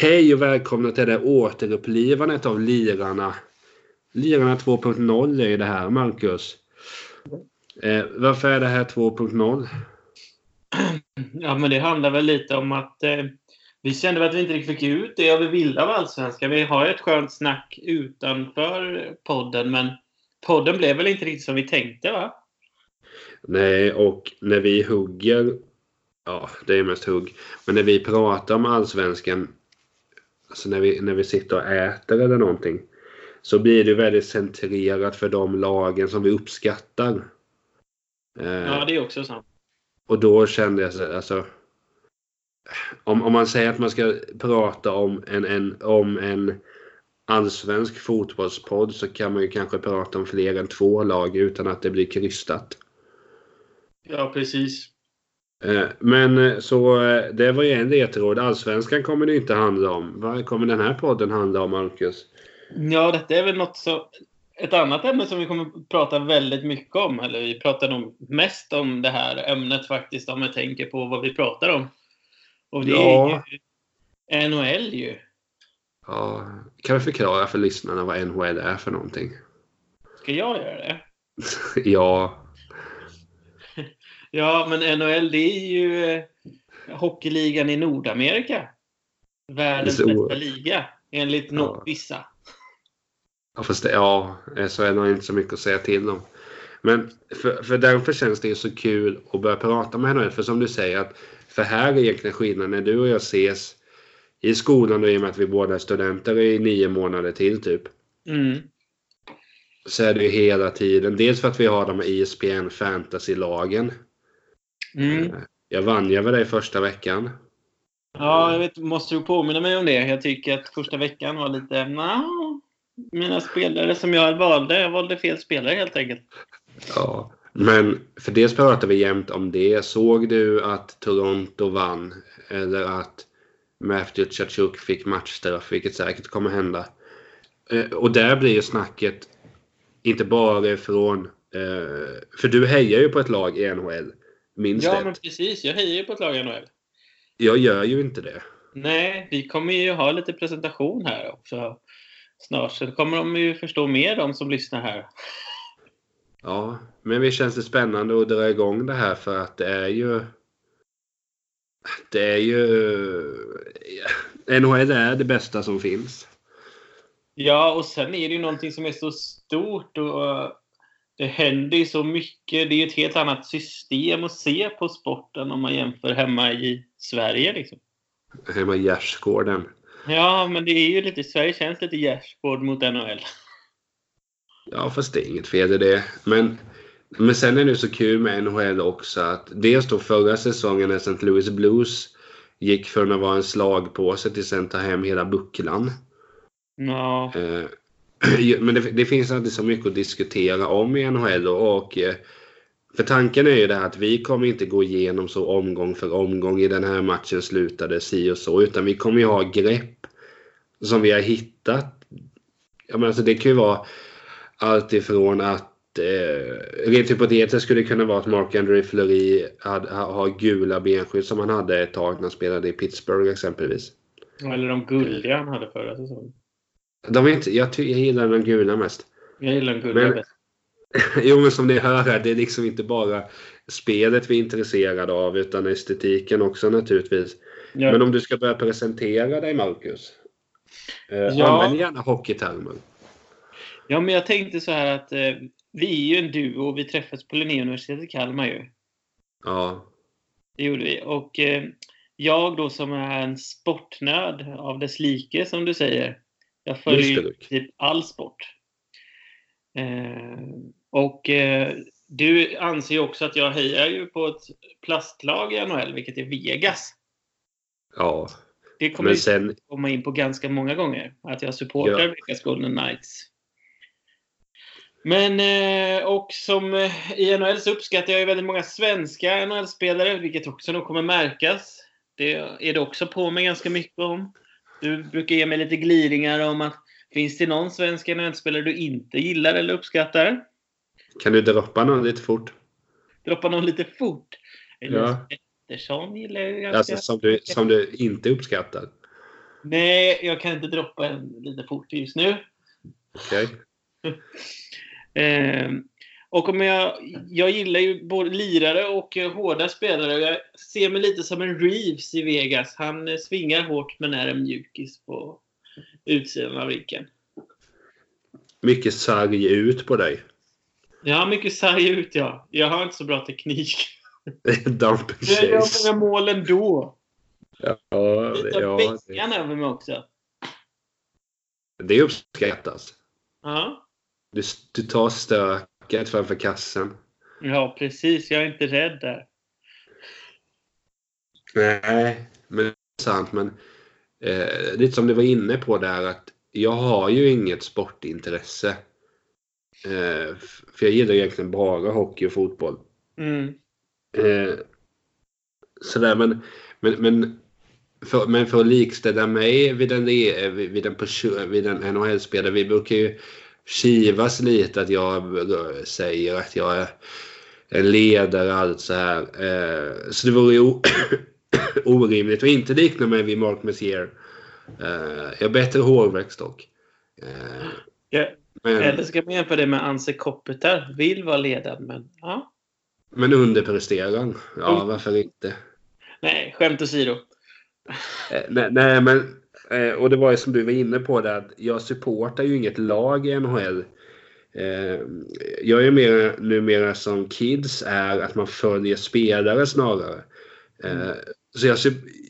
Hej och välkomna till det återupplivandet av Lirarna. Lirarna 2.0 är det här, Marcus. Eh, varför är det här 2.0? Ja, men det handlar väl lite om att eh, vi kände att vi inte riktigt fick ut det vi ville av Allsvenskan. Vi har ett skönt snack utanför podden, men podden blev väl inte riktigt som vi tänkte, va? Nej, och när vi hugger, ja, det är mest hugg, men när vi pratar om Allsvenskan, alltså när vi, när vi sitter och äter eller någonting, så blir det väldigt centrerat för de lagen som vi uppskattar. Eh, Ja, det är också sant. Och då kände jag så alltså om, om man säger att man ska prata om en, en, om en allsvensk fotbollspodd så kan man ju kanske prata om fler än två lag utan att det blir krystat. Ja, precis. Eh, Men eh, så eh, det var ju en ledtråd. Allsvenskan kommer det inte handla om. Vad kommer den här podden handla om, Marcus? Ja, detta är väl något så... Ett annat ämne som vi kommer att prata väldigt mycket om, eller vi pratar nog mest om det här ämnet faktiskt, om jag tänker på vad vi pratar om. Och det Ja. är ju NHL ju. Ja, kan vi förklara för lyssnarna vad NHL är för någonting? Ska jag göra det? ja, Ja, men NHL det är ju eh, hockeyligan i Nordamerika. Världens bästa liga, enligt Ja. vissa. Ja, fast det, ja, så är det nog inte så mycket att säga till om. Men för, för därför känns det ju så kul att börja prata med NHL. För som du säger, att för här är egentligen skillnaden när du och jag ses i skolan och i och med att vi båda är studenter i nio månader till typ. Mm. Så är det ju hela tiden. Dels för att vi har de här E ISBN fantasy-lagen. Mm. Jag vann ju över dig första veckan. Ja, jag vet, måste du påminna mig om det? Jag tycker att första veckan var lite... Nja, mina spelare som jag valde, jag valde fel spelare helt enkelt. Ja, men för dels pratar vi jämt om det. Såg du att Toronto vann? Eller att Matthew Tkachuk fick matchstraff, vilket säkert kommer hända. Eh, Och där blir ju snacket inte bara från... eh, För du hejar ju på ett lag i NHL. Minns Ja, det? men precis. Jag hejar ju på ett lag i NHL. Jag gör ju inte det. Nej, vi kommer ju ha lite presentation här också snart. Så kommer de ju förstå mer, de som lyssnar här. Ja, men visst känns det spännande att dra igång det här för att det är ju... Det är ju... NHL är det bästa som finns. Ja, och sen är det ju någonting som är så stort och det händer ju så mycket. Det är ett helt annat system att se på sporten om man jämför hemma i Sverige. Liksom. Hemma i gärdsgården. Ja, men det är ju lite, Sverige känns lite gärdsgård mot NHL. Ja, fast det är inget fel i det. Men, men sen är det så kul med NHL också att dels då förra säsongen när St. Louis Blues gick från att vara en slagpåse till sen ta hem hela bucklan. Ja, Eh, Men det, det finns alltid så mycket att diskutera om i NHL och, och eh, för tanken är ju det här att vi kommer inte gå igenom så omgång för omgång i den här matchen slutade si och så utan vi kommer ju ha grepp som vi har hittat. Jag menar, alltså det kan ju vara allt ifrån att eh, rent hypotetiskt skulle det kunna vara att Mark Andrew Fleury har gula benskydd som han hade ett tag när han spelade i Pittsburgh exempelvis. eller de guldiga han hade förra säsongen. De är inte, jag, ty- jag gillar de gula mest. Jag gillar de guldiga Men- bäst. Jo, men som ni hör här, det är liksom inte bara spelet vi är intresserade av utan estetiken också naturligtvis. Ja. Men om du ska börja presentera dig, Marcus. Eh, Ja. Använd gärna hockeytermer. ja, men jag tänkte så här att eh, vi är ju en duo. Vi träffades på Linnéuniversitetet i Kalmar ju. Ja. Det gjorde vi. Och eh, jag då som är en sportnörd av dess like, som du säger. Jag följer det, typ all sport. Eh, och eh, du anser ju också att jag hejar ju på ett plastlag i NHL, vilket är Vegas. Ja. Det kommer Men sen, komma in på ganska många gånger. Att jag supportar Ja. Vegas Golden Knights. Men, eh, och som eh, i NHL så uppskattar jag ju väldigt många svenska NHL-spelare, vilket också nog kommer märkas. Det är det också på mig ganska mycket om. Du brukar ge mig lite gliringar om att finns det någon svensk NHL-spelare du inte gillar eller uppskattar? kan du droppa någon lite fort? Droppa någon lite fort. Elias Ja. Pettersson gillar jag ganska... Alltså som du, som du inte uppskattar. Nej, jag kan inte droppa en lite fort just nu. Okej. Eh, och om jag, jag gillar ju både lirare och eh, hårda spelare. Jag ser mig lite som en Reeves i Vegas. Han eh, svingar hårt men är en mjukis på utsidan av rinken. Mycket sarg ut på dig. Jag har mycket sarg ut, ja. Jag har inte så bra teknik. Dump and Jag gör många mål ändå. Ja, Lite det- ja, bäckan över mig också. det, det uppskattas. Ja. Du, du tar stöket framför kassen. ja, precis. Jag är inte rädd där. Nej, men det är sant. Men eh, lite som du var inne på där att jag har ju inget sportintresse. Eh, för jag gillar egentligen bara hockey och fotboll. Mm. Eh, sådär, men, men, men, för, men för att likställa mig vid en, vid en, person- vid en NHL-spelare, vi brukar ju kivas lite att jag säger att jag är en ledare och allt så här. Eh, så det vore ju orimligt att inte likna mig vid Mark Messier. Eh, jag har bättre hårväxt dock. Eh, Ja, men, Eller ska man jämföra det med Anse Kopitar? Vill vara ledare, men ja. men underpresterar. Ja, Mm. varför inte? Nej, skämt åsido. Nej, nej, men eh, och det var ju som du var inne på där att jag supportar ju inget lag i NHL. Eh, jag är mer numera som kids är att man följer spelare snarare. Eh, så jag,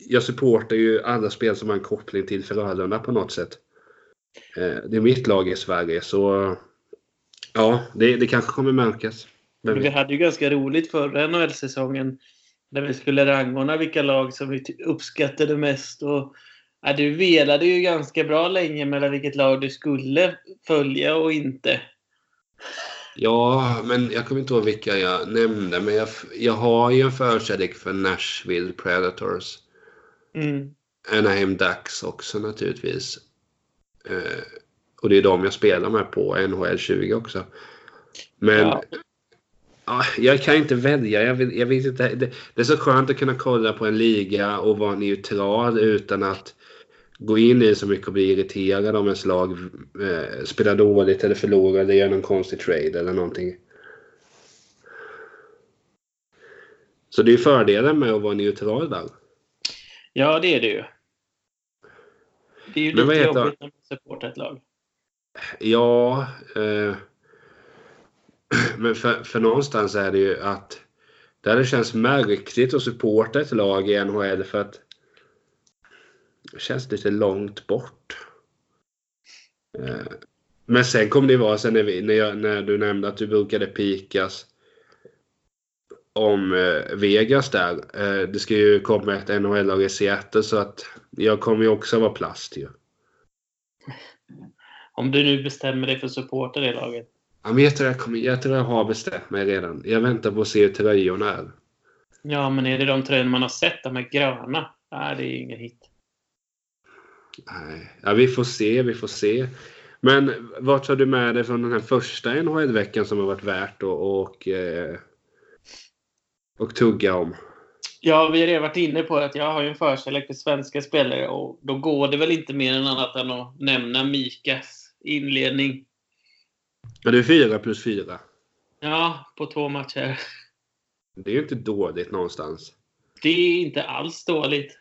jag supportar ju alla spel som har en koppling till Frölunda på något sätt. Eh, det är mitt lag i Sverige så ja, det, det kanske kommer märkas. Men vi hade ju ganska roligt förra NHL-säsongen. När vi skulle rangordna vilka lag som vi uppskattade mest. Och, ja, du velade ju ganska bra länge mellan vilket lag du skulle följa och inte. Ja, men jag kommer inte ihåg vilka jag nämnde. Men jag, jag har ju en förkärlek för Nashville Predators. Mm. Anaheim Ducks också naturligtvis. Eh, och det är de jag spelar med på NHL 20 också. Men Ja. ja, jag kan inte välja. Jag, vill, jag vet inte. Det, det är så skönt att kunna kolla på en liga och vara neutral utan att gå in i så mycket och bli irriterad om ens lag eh, spelar dåligt eller förlorar eller gör någon konstig trade eller någonting. Så det är fördelen med att vara neutral där. ja, det är det ju. Det är ju Men lite jobbigt när man supportar ett lag. Ja, eh, men för, för någonstans är det ju att det hade känts märkligt att supporta ett lag i NHL för att känns lite långt bort. Eh, men sen kom det vara sen när, vi, när, jag, när du nämnde att du brukade pikas om eh, Vegas där. Eh, det ska ju komma ett NHL-lag i Seattle så att jag kommer ju också vara plast ju. Om du nu bestämmer dig för att supporta det laget. Ja, men jag, tror jag, kommer, jag tror jag har bestämt mig redan. Jag väntar på att se hur tröjorna är. Ja, men är det de tröjorna man har sett? De är gröna? Nej, det är ju ingen hit. Nej. Ja, vi får se, vi får se. Men vad tar du med dig från den här första NHL-veckan som har varit värt att och, eh, och tugga om? Ja, vi har redan varit inne på att jag har ju en förkärlek för svenska spelare och då går det väl inte mer än annat än att nämna Mikas inledning. Ja, det är fyra plus fyra. Ja, på två matcher. Det är ju inte dåligt någonstans. Det är inte alls dåligt.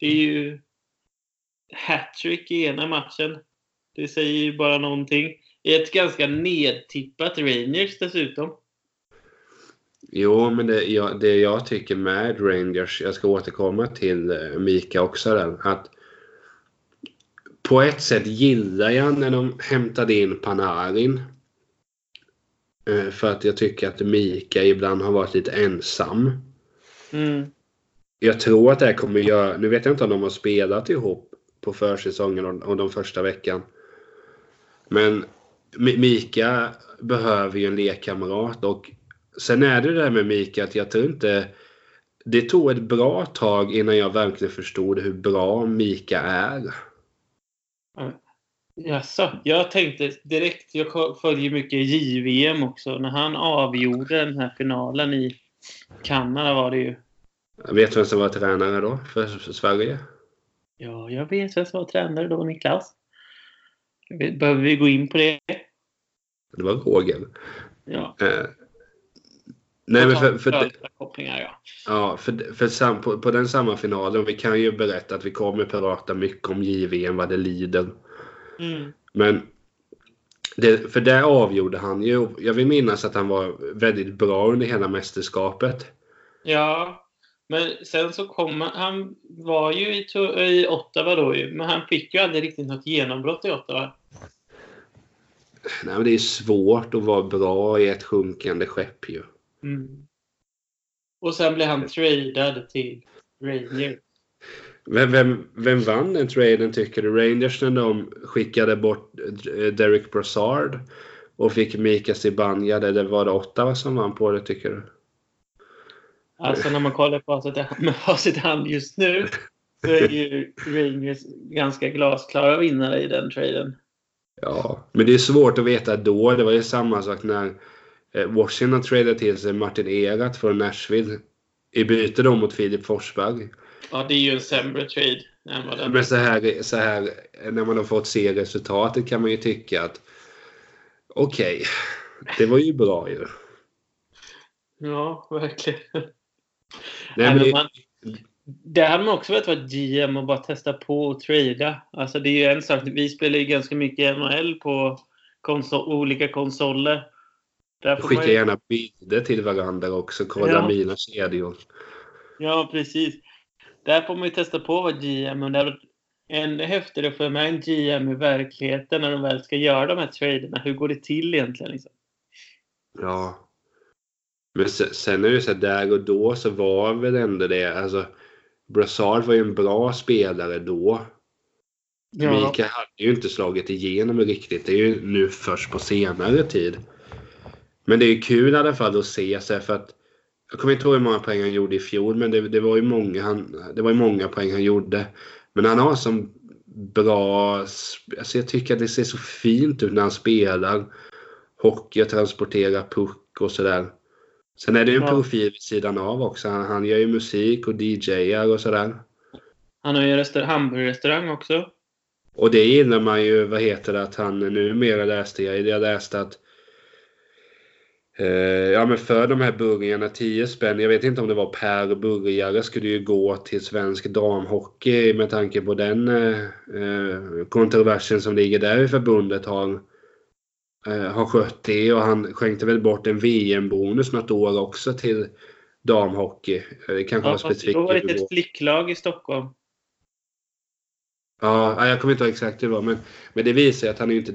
Det är ju hattrick i ena matchen. Det säger ju bara någonting. I ett ganska nedtippat Rangers dessutom. Jo, men det jag, det jag tycker med Rangers, jag ska återkomma till eh, Mika också där, att på ett sätt gillar jag när de hämtade in Panarin. Eh, För att jag tycker att Mika ibland har varit lite ensam. Mm. Jag tror att det här kommer göra, nu vet jag inte om de har spelat ihop på försäsongen och, och de första veckan. Men Mi- Mika behöver ju en lekkamrat och sen är det det där med Mika att jag tror inte det tog ett bra tag innan jag verkligen förstod hur bra Mika är. Jaså, jag tänkte direkt, jag följer mycket JVM också, när han avgjorde den här finalen i Kanada var det ju. Jag vet vem som var tränare då för Sverige? Ja, jag vet vem som var tränare då, Niklas. Behöver vi gå in på det? Det var Roger. Ja. Eh, nej, men för, för, kopplingar, ja. ja, för, för sam, på, på den samma finalen, vi kan ju berätta att vi kommer prata mycket om JVM vad det lider. Mm. Men det, för där avgjorde han ju. Jag vill minnas att han var väldigt bra under hela mästerskapet. Ja, men sen så kom han, han var ju i, i Ottawa då ju, men han fick ju aldrig riktigt något genombrott i Ottawa. Nej, men det är svårt att vara bra i ett sjunkande skepp ju. Mm. Och sen blev han tradad till Rangers. Vem, vem, vem vann den traden tycker du? Rangers när de skickade bort eh, Derek Brassard och fick Mika Zibanejad eller var det Ottawa som vann på det tycker du? Alltså när man kollar på facit med facit hand just nu så är ju Rangers ganska glasklara vinnare i den traden. Ja, men det är svårt att veta då. Det var ju samma sak när eh, Washington tradade till sig Martin Erat från Nashville i byte då mot Filip Forsberg. Ja, det är ju en sämre trade än vad den... Men så här, så här när man har fått se resultatet kan man ju tycka att okej, det var ju bra ju. Ja, verkligen. Det, man, det hade man också velat vara GM och bara testa på och trada. Alltså det är ju en sak. Vi spelar ju ganska mycket NHL på konsol, olika konsoler. Där skicka ju, gärna bilder till varandra också. Kolla Ja. mina kedjor. Ja, precis. Där får man ju testa på att vara GM. Och det är ännu häftigare att få med en GM i verkligheten när de väl ska göra de här traderna. Hur går det till egentligen? Liksom? Ja. Men sen, är det så här, där och då så var väl ändå det, alltså Brassard var ju en bra spelare då. Mika hade ju inte slagit igenom riktigt. Det är ju nu först på senare tid. Men det är kul i alla fall att se sig för att jag kommer inte ihåg hur många poäng han gjorde i fjol men det, det var ju många han, det var ju många poäng han gjorde. Men han har som bra, alltså jag tycker att det ser så fint ut när han spelar hockey transporterar puck och sådär. Sen är det ju en profil vid sidan av också. Han, han gör ju musik och DJar och sådär. Han har ju restaur- hamburgerrestaurang också. Och det gillar man ju, vad heter det, att han numera läste jag, jag läste att eh, ja men för de här burgarna, 10 spänn, jag vet inte om det var per burgare, skulle ju gå till svensk damhockey med tanke på den eh, eh, kontroversen som ligger där i förbundet har, har skött det och han skänkte väl bort en VM-bonus något år också till damhockey. Eh, Det kanske Ja, var specifikt. då var det ett flicklag i Stockholm. Ja, jag kommer inte ihåg exakt hur det var, men, men det visar ju att han är inte...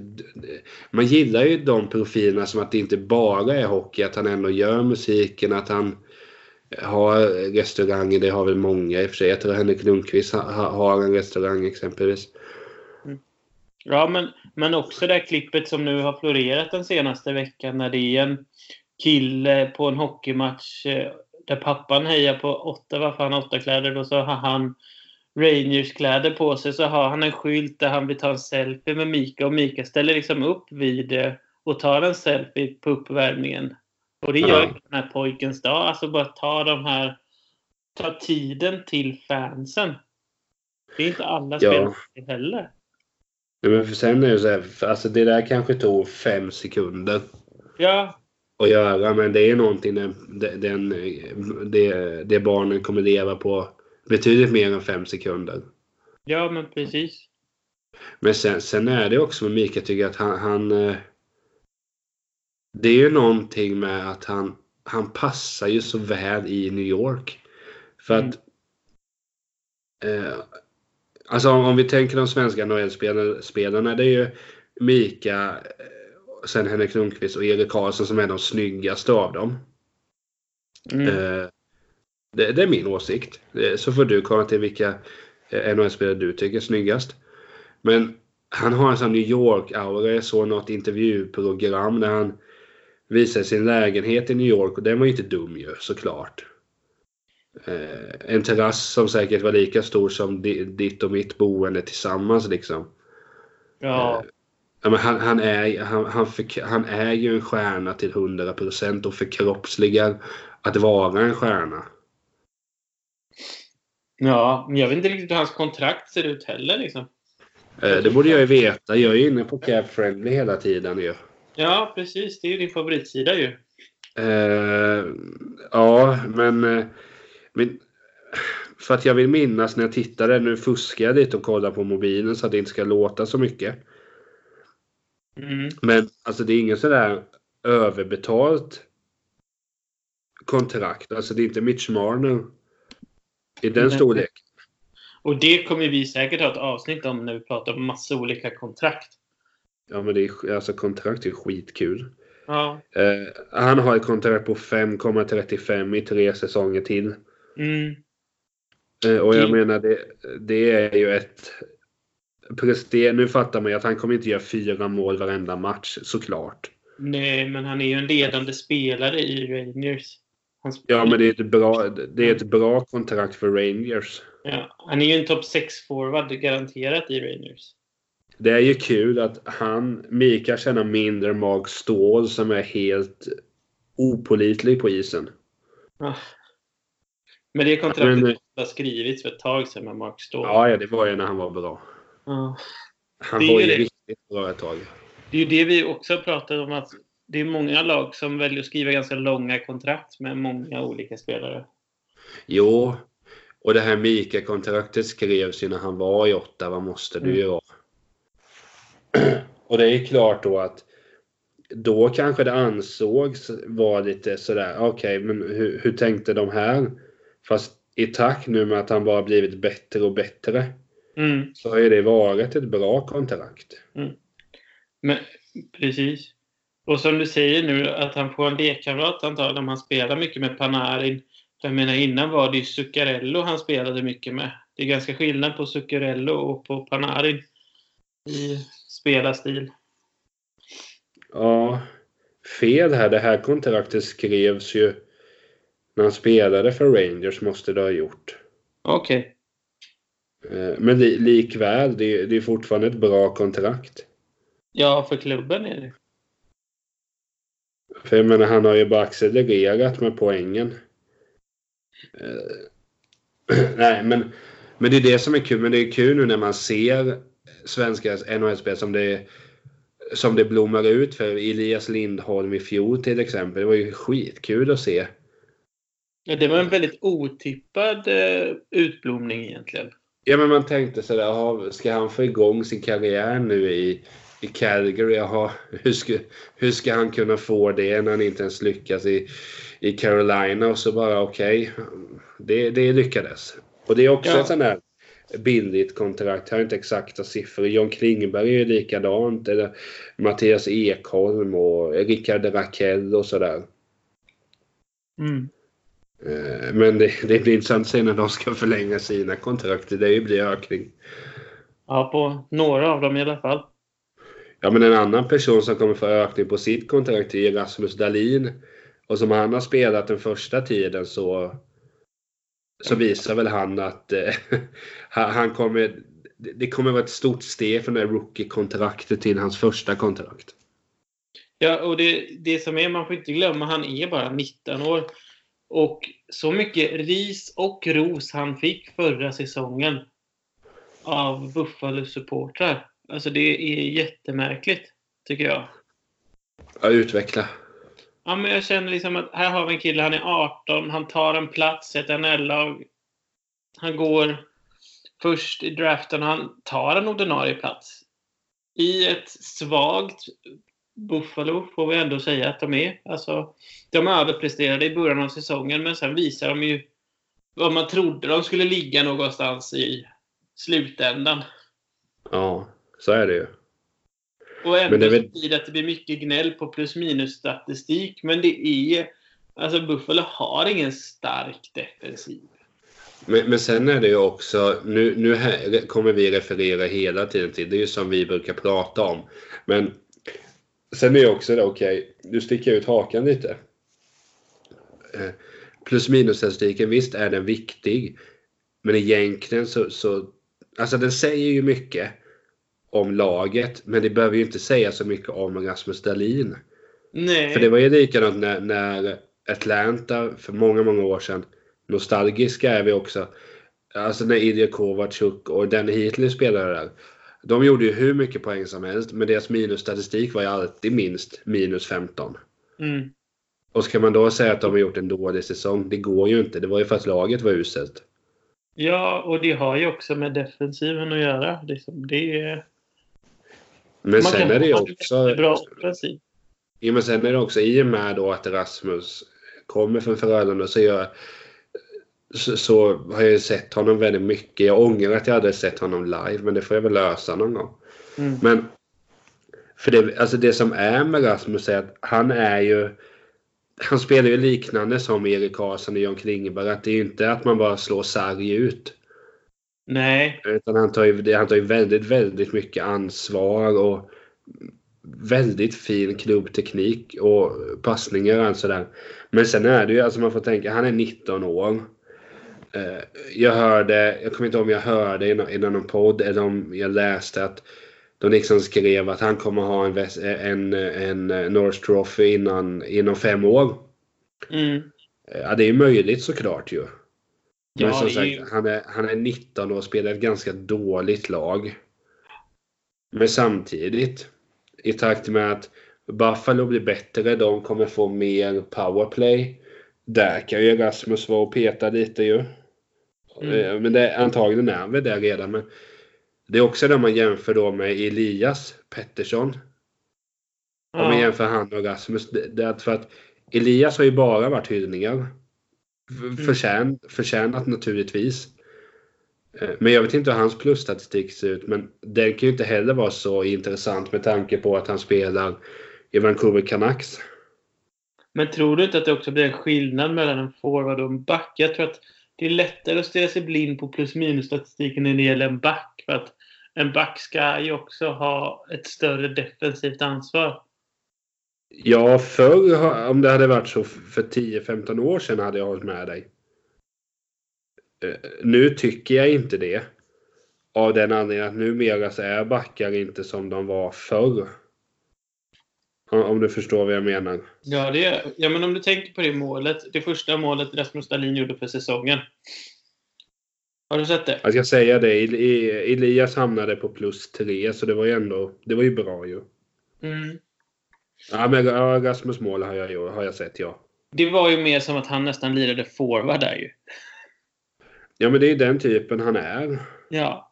Man gillar ju de profilerna som att det inte bara är hockey, att han ändå gör musiken, att han har restauranger, det har väl många i och för sig. Jag tror Henrik Lundqvist ha, ha- har en restaurang exempelvis. Ja, men, men också det här klippet som nu har florerat den senaste veckan när det är en kille på en hockeymatch eh, där pappan hejar på åtta, varför han åtta kläder och så har han Rangers kläder på sig så har han en skylt där han vill ta en selfie med Mika och Mika ställer liksom upp vid eh, och tar en selfie på uppvärmningen. Och det gör Ja. den här pojkens dag. Alltså bara ta de här ta tiden till fansen. Det är inte alla Ja. spelare heller. Nej, Men för sen är det så här, alltså det där kanske tog fem sekunder Ja, att göra, men det är någonting den, den, det, det barnen kommer leva på betydligt mer än fem sekunder. ja men precis. Men sen, sen är det också med Mika tycker jag att han, han eh, Det är ju någonting med att han Han passar ju så väl i New York. För att eh, Alltså om, om vi tänker de svenska NHL-spelarna det är ju Mika eh, Sen Henrik Lundqvist och Erik Karlsson som är de snyggaste av dem. Mm. Eh, det, det är min åsikt. Eh, Så får du komma till vilka eh, NHL-spelare du tycker är snyggast. Men han har en sån New York-aura. Jag såg något intervjuprogram där han visade sin lägenhet i New York och den var ju inte dum ju såklart. Eh, en terrass som säkert var lika stor som di- ditt och mitt boende tillsammans liksom. ja. Ja, men han, han, är, han, han, för, han är ju en stjärna till 100% och förkroppsligar att vara en stjärna. Ja, men jag vet inte riktigt hur hans kontrakt ser ut heller. Liksom. Eh, det borde jag ju veta. Jag är ju inne på Cap Friendly hela tiden ju. Ja, precis. Det är ju din favoritsida ju. Eh, ja, men, eh, men för att jag vill minnas när jag tittade, nu fuskar jag lite och kollar på mobilen så att det inte ska låta så mycket. Mm. Men alltså det är ingen sådär överbetalt kontrakt. Alltså det är inte Mitch Marner i den Nej. storleken. Och det kommer vi säkert ha ett avsnitt om när vi pratar om massa olika kontrakt. Ja men det är, alltså kontrakt är skitkul. Ja. Eh, han har ett kontrakt på 5,35 i tre säsonger till. Mm. Eh, och jag menar det, det är ju ett prester. Nu fattar man ju att han kommer inte göra fyra mål varenda match såklart. Nej, men han är ju en ledande spelare i Rangers. Ja men det är ett bra, det är ett bra kontrakt för Rangers. ja, han är ju en topp 6-forward garanterat i Rangers. Det är ju kul att han, Mika tjänar mindre än Mark Ståhl som är helt opolitlig på isen. Ja. Men det kontraktet Men, har skrivits för ett tag sedan med Mark Ståhl. Ja, ja det var ju när han var bra. Ja. Han Det var ju det. riktigt bra ett tag. Det är ju det vi också pratar om att det är många lag som väljer att skriva ganska långa kontrakt med många olika spelare. Jo, och det här Mika-kontraktet skrevs ju när han var i Ottawa, måste du Mm. ju vara. Och det är klart då att då kanske det ansågs vara lite sådär, okej, men hur, hur tänkte de här? Fast i takt nu med att han bara blivit bättre och bättre Mm. så har det varit ett bra kontrakt. Men, precis. Och som du säger nu att han får en lekkamrat antagligen om han spelar mycket med Panarin. För jag menar innan var det ju Zuccarello han spelade mycket med. Det är ganska skillnad på Zuccarello och på Panarin i spelarstil. Ja, fel här. Det här kontraktet skrevs ju när han spelade för Rangers måste det ha gjort. Okej. Eh, Men li, likväl, det, är- det är fortfarande ett bra kontrakt. Ja, för klubben är det. För jag menar, han har ju bara accelererat med poängen. Eh, Nej, men, men det är det som är kul. Men det är kul nu när man ser svenska NHL-spel som det, som det blommar ut för Elias Lindholm i fjol till exempel. Det var ju skitkul att se. Ja, det var en väldigt otippad eh, utblomning egentligen. Ja, men man tänkte sådär, ska han få igång sin karriär nu i, i Calgary? Jaha, hur ska, hur ska han kunna få det när han inte ens lyckas i, i Carolina? Och så bara okej, det, det lyckades. Och det är också Ja. ett sånt där billigt kontrakt. Jag har inte exakta siffror. John Klingberg är ju likadant. Eller Mattias Ekholm och Rickard Rakell och sådär. Mm. Eh, Men det, det blir intressant att se när de ska förlänga sina kontrakt. Det blir ökning. Ja, på några av dem i alla fall. Ja, men en annan person som kommer få ökning på sitt kontrakt är Rasmus Dahlin. Och som han har spelat den första tiden så, så visar väl han att eh, han kommer, det kommer vara ett stort steg från det rookie-kontraktet till hans första kontrakt. Ja, och det, det som är, man får inte glömma, han är bara 19 år. Och så mycket ris och ros han fick förra säsongen av Buffalo-supportrar. Alltså det är jättemärkligt, tycker jag. Ja, utveckla. Ja, men jag känner liksom att här har vi en kille, han är 18, han tar en plats i ett NHL-lag. Han går först i draften, han tar en ordinarie plats. I ett svagt Buffalo, får vi ändå säga att de är. Alltså, de överpresterade i början av säsongen, men sen visar de ju vad man trodde de skulle ligga någonstans i slutändan. Ja, så är det ju. Och ändå Men det väl- blir det att det blir mycket gnäll på plus minus statistik. Men det är... Alltså Buffalo har ingen stark defensiv. Men, men sen är det ju också, nu, nu här kommer vi referera hela tiden till, det är ju som vi brukar prata om. Men sen är det också det, okej, nu sticker jag ut hakan lite. Eh, Plus minus-statistiken, visst är den viktig. Men egentligen så, så, alltså den säger ju mycket om laget, men det behöver ju inte säga så mycket om Rasmus Dahlin. Nej. För det var ju likadant när, när Atlanta för många, många år sedan, nostalgiska är vi också, Alltså när Ilja Kovacic och Danny Heatley spelade där. De gjorde ju hur mycket poäng som helst, men deras minusstatistik var ju alltid minst minus 15. Mm. Och ska man då säga att de har gjort en dålig säsong? Det går ju inte. Det var ju för att laget var uselt. Ja, och det har ju också med defensiven att göra. Det är... Men Man sen är det ju också... Bra offensiv. Ja, men sen är det också i och med då att Rasmus kommer från Frölunda så, gör, så, så har jag ju sett honom väldigt mycket. Jag ångrar att jag hade sett honom live, men det får jag väl lösa någon gång. Mm. Men för det, alltså det som är med Rasmus är att han är ju han spelar ju liknande som Erik Karlsson och John Klingberg. Att det är ju inte att man bara slår sarg ut. Nej, Utan han tar ju, han tar ju väldigt, väldigt mycket ansvar och väldigt fin klubbteknik och passningar och allt sådär. Men sen är det ju, alltså man får tänka, han är 19 år. Eh, Jag hörde, jag kommer inte ihåg om jag hörde i nå- i någon podd eller om jag läste att de liksom skrev att han kommer ha en, väs- en, en North Trophy innan, inom fem år. mm. Eh, Ja, det är ju möjligt såklart ju. Men Ja, som sagt, ju- han, är, han är 19 och spelar ett ganska dåligt lag. Men samtidigt, i takt med att Buffalo blir bättre, de kommer få mer powerplay. Där kan ju Rasmus vara och peta lite ju. Mm. Men det, antagligen är han väl där redan. Men det är också när man jämför då med Elias Pettersson. Om man ja. jämför han och Rasmus. Det, det är för att Elias har ju bara varit hyllningar. F- Förtjän, förtjänat naturligtvis. Eh, Men jag vet inte hur hans plusstatistik ser ut. Men den kan ju inte heller vara så intressant med tanke på att han spelar i Vancouver Canucks. Men tror du inte att det också blir en skillnad mellan en forward och en back? Jag tror att det är lättare att stirra sig blind på plus minus statistiken när det gäller en back. För att en back ska ju också ha ett större defensivt ansvar. Ja, förr om det hade varit så för 10-15 år sedan hade jag hållit med dig. Eh, nu tycker jag inte det. Av den anledningen att numera så är backar inte som de var förr. Om- du förstår vad jag menar. Ja, det är, ja, men om du tänker på det målet. Det första målet Rasmus Dahlin gjorde för säsongen. Har du sett det? Jag ska säga det, E- Elias hamnade på plus 3 så det var ju ändå, det var ju bra ju. Mm. Ja, men Rasmus mål har jag, har jag sett ja. Det var ju mer som att han nästan lirade forward där ju. Ja men det är ju den typen han är. Ja.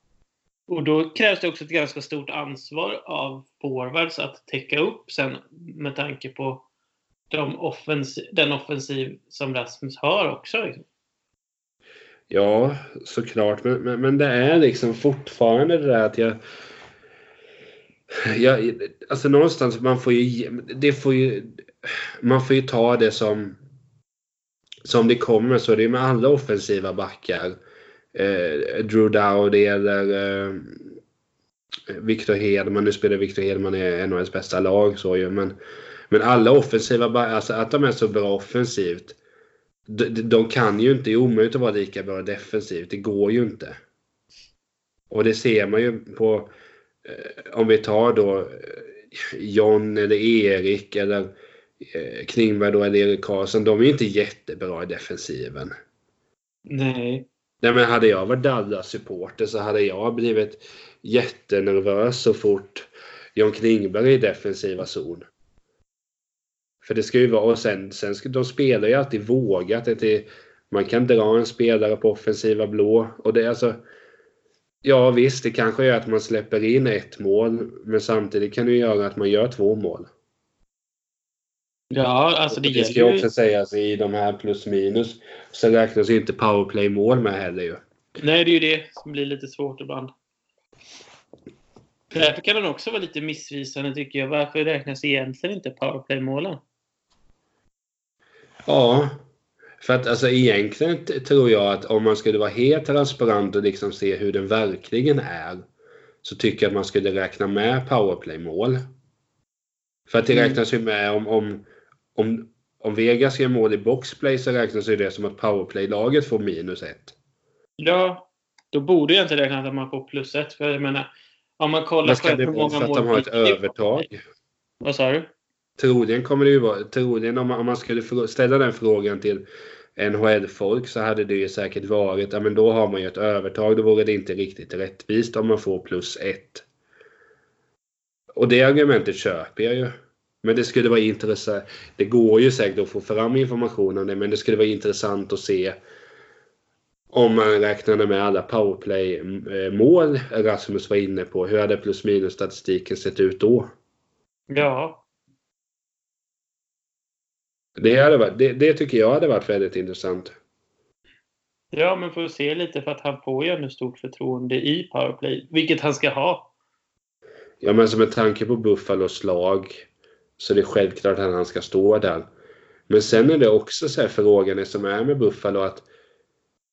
Och då krävs det också ett ganska stort ansvar av forwards att täcka upp sen med tanke på de offensiv, den offensiv som Rasmus har också. Liksom. Ja, såklart. Men, men, men det är liksom fortfarande det där att jag... jag alltså någonstans, man får ju... Det får ju man får ju ta det som... Som det kommer. Så det är med alla offensiva backar. Eh, Drew Dowdy eller eh, Victor Hedman. Nu spelar Victor Hedman i NHLs bästa lag. Så ju, men, men alla offensiva alltså att de är så bra offensivt de, de- kan ju inte, det är omöjligt att vara lika bra defensivt. Det går ju inte. Och det ser man ju på, eh, om vi tar då eh, John eller Erik eller eh, Klingberg då eller Erik Karlsson. De är ju inte jättebra i defensiven. Nej. Nej, men hade jag varit Dallas-supporter så hade jag blivit jättenervös så fort John Klingberg är i defensiva zon. För det ska ju vara, och sen, sen ska, de spelar ju alltid vågat. Det är, man kan dra en spelare på offensiva blå och det är alltså Ja visst, det kanske gör att man släpper in ett mål men samtidigt kan det göra att man gör två mål. Ja, alltså det, det ska ju också sägas i de här plus minus så räknas ju inte powerplay-mål med heller ju. Nej, det är ju det som blir lite svårt ibland. Därför kan den också vara lite missvisande tycker jag. Varför räknas egentligen inte powerplay-målen? Ja, för att alltså egentligen tror jag att om man skulle vara helt transparent och liksom se hur den verkligen är så tycker jag att man skulle räkna med powerplay-mål. För att det Mm. räknas ju med om, om, om, om Vegas gör mål i boxplay så räknas ju det som att powerplay-laget får minus ett. Ja, då borde jag inte räkna att man får plus ett. För jag menar, om man kollar Men ska själv det hur vara många för att mål de har ett övertag? Vad sa du? Troligen kommer det ju vara, troligen om man, om man skulle ställa den frågan till NHL-folk så hade det ju säkert varit, ja men då har man ju ett övertag, då vore det inte riktigt rättvist om man får plus ett. Och det argumentet köper jag ju. Men det skulle vara intressant. Det går ju säkert att få fram information om det, men det skulle vara intressant att se om man räknade med alla powerplay-mål Rasmus var inne på. Hur hade plus minus statistiken sett ut då? Ja. Det, hade varit, det, det tycker jag hade varit väldigt intressant. Ja, men får se lite för att han får ju ändå stort förtroende i powerplay, vilket han ska ha. Ja, men som en tanke på Buffalos lag så det är självklart att han ska stå där. Men sen är det också så här frågan som är med Buffalo att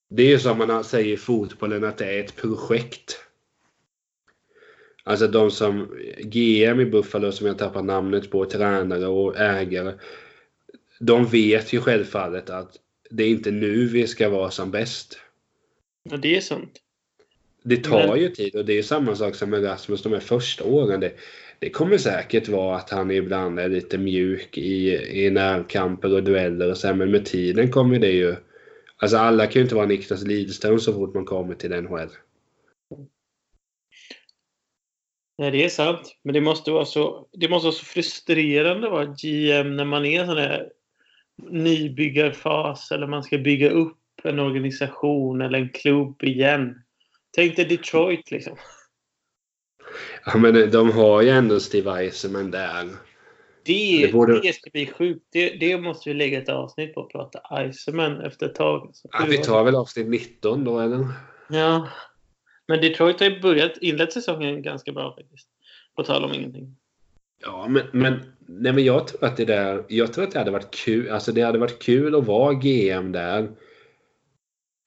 det är ju som man säger i fotbollen att det är ett projekt. Alltså de som GM i Buffalo som jag tappar namnet på, tränare och ägare. De vet ju självfallet att det är inte nu vi ska vara som bäst. Ja, det är sant. Det tar Men... ju tid och det är samma sak som med Rasmus de här första åren. Det, det kommer säkert vara att han ibland är lite mjuk i, i närkamper och dueller och så här, men med tiden kommer det ju... Alltså alla kan ju inte vara Niklas Lidström så fort man kommer till NHL. Nej, det är sant. Men det måste vara så, det måste vara så frustrerande att vara GM när man är i en sån här nybyggarfas eller man ska bygga upp en organisation eller en klubb igen. Tänk dig Detroit liksom. Ja, men de har ju ändå Steve Eisenman där. Det, det, borde... det ska bli sjukt. Det, det, måste vi lägga ett avsnitt på. Att prata Eisenman efter ett tag. Ja, vi tar väl avsnitt 19 då, eller? Ja. Men Detroit har ju börjat, inlett säsongen ganska bra faktiskt. På tal om ingenting. Ja, men, men, nej, men jag tror att det där, jag tror att det hade varit kul, alltså det hade varit kul att vara GM där.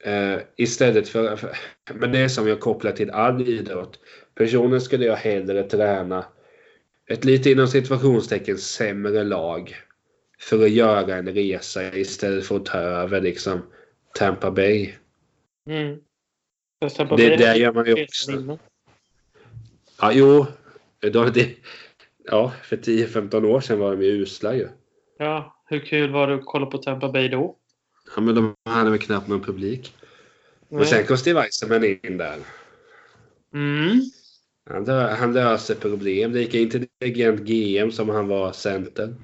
Uh, istället för, för, men det är som jag kopplar till all idrott. Personligen skulle jag hellre träna ett lite inom situationstecken sämre lag för att göra en resa istället för att ta över liksom Tampa Bay. Mm. Tampa det, Bay där gör man ju också. Ja, jo. Då, det, ja, för 10-15 år sedan var de ju usla ju. Ja, hur kul var det att kolla på Tampa Bay då? Ja, men de hade väl knappt någon publik. Nej. Och sen kom Steve Eisenman in där. Mm. Han, han löser problem. Lika intelligent GM som han var center.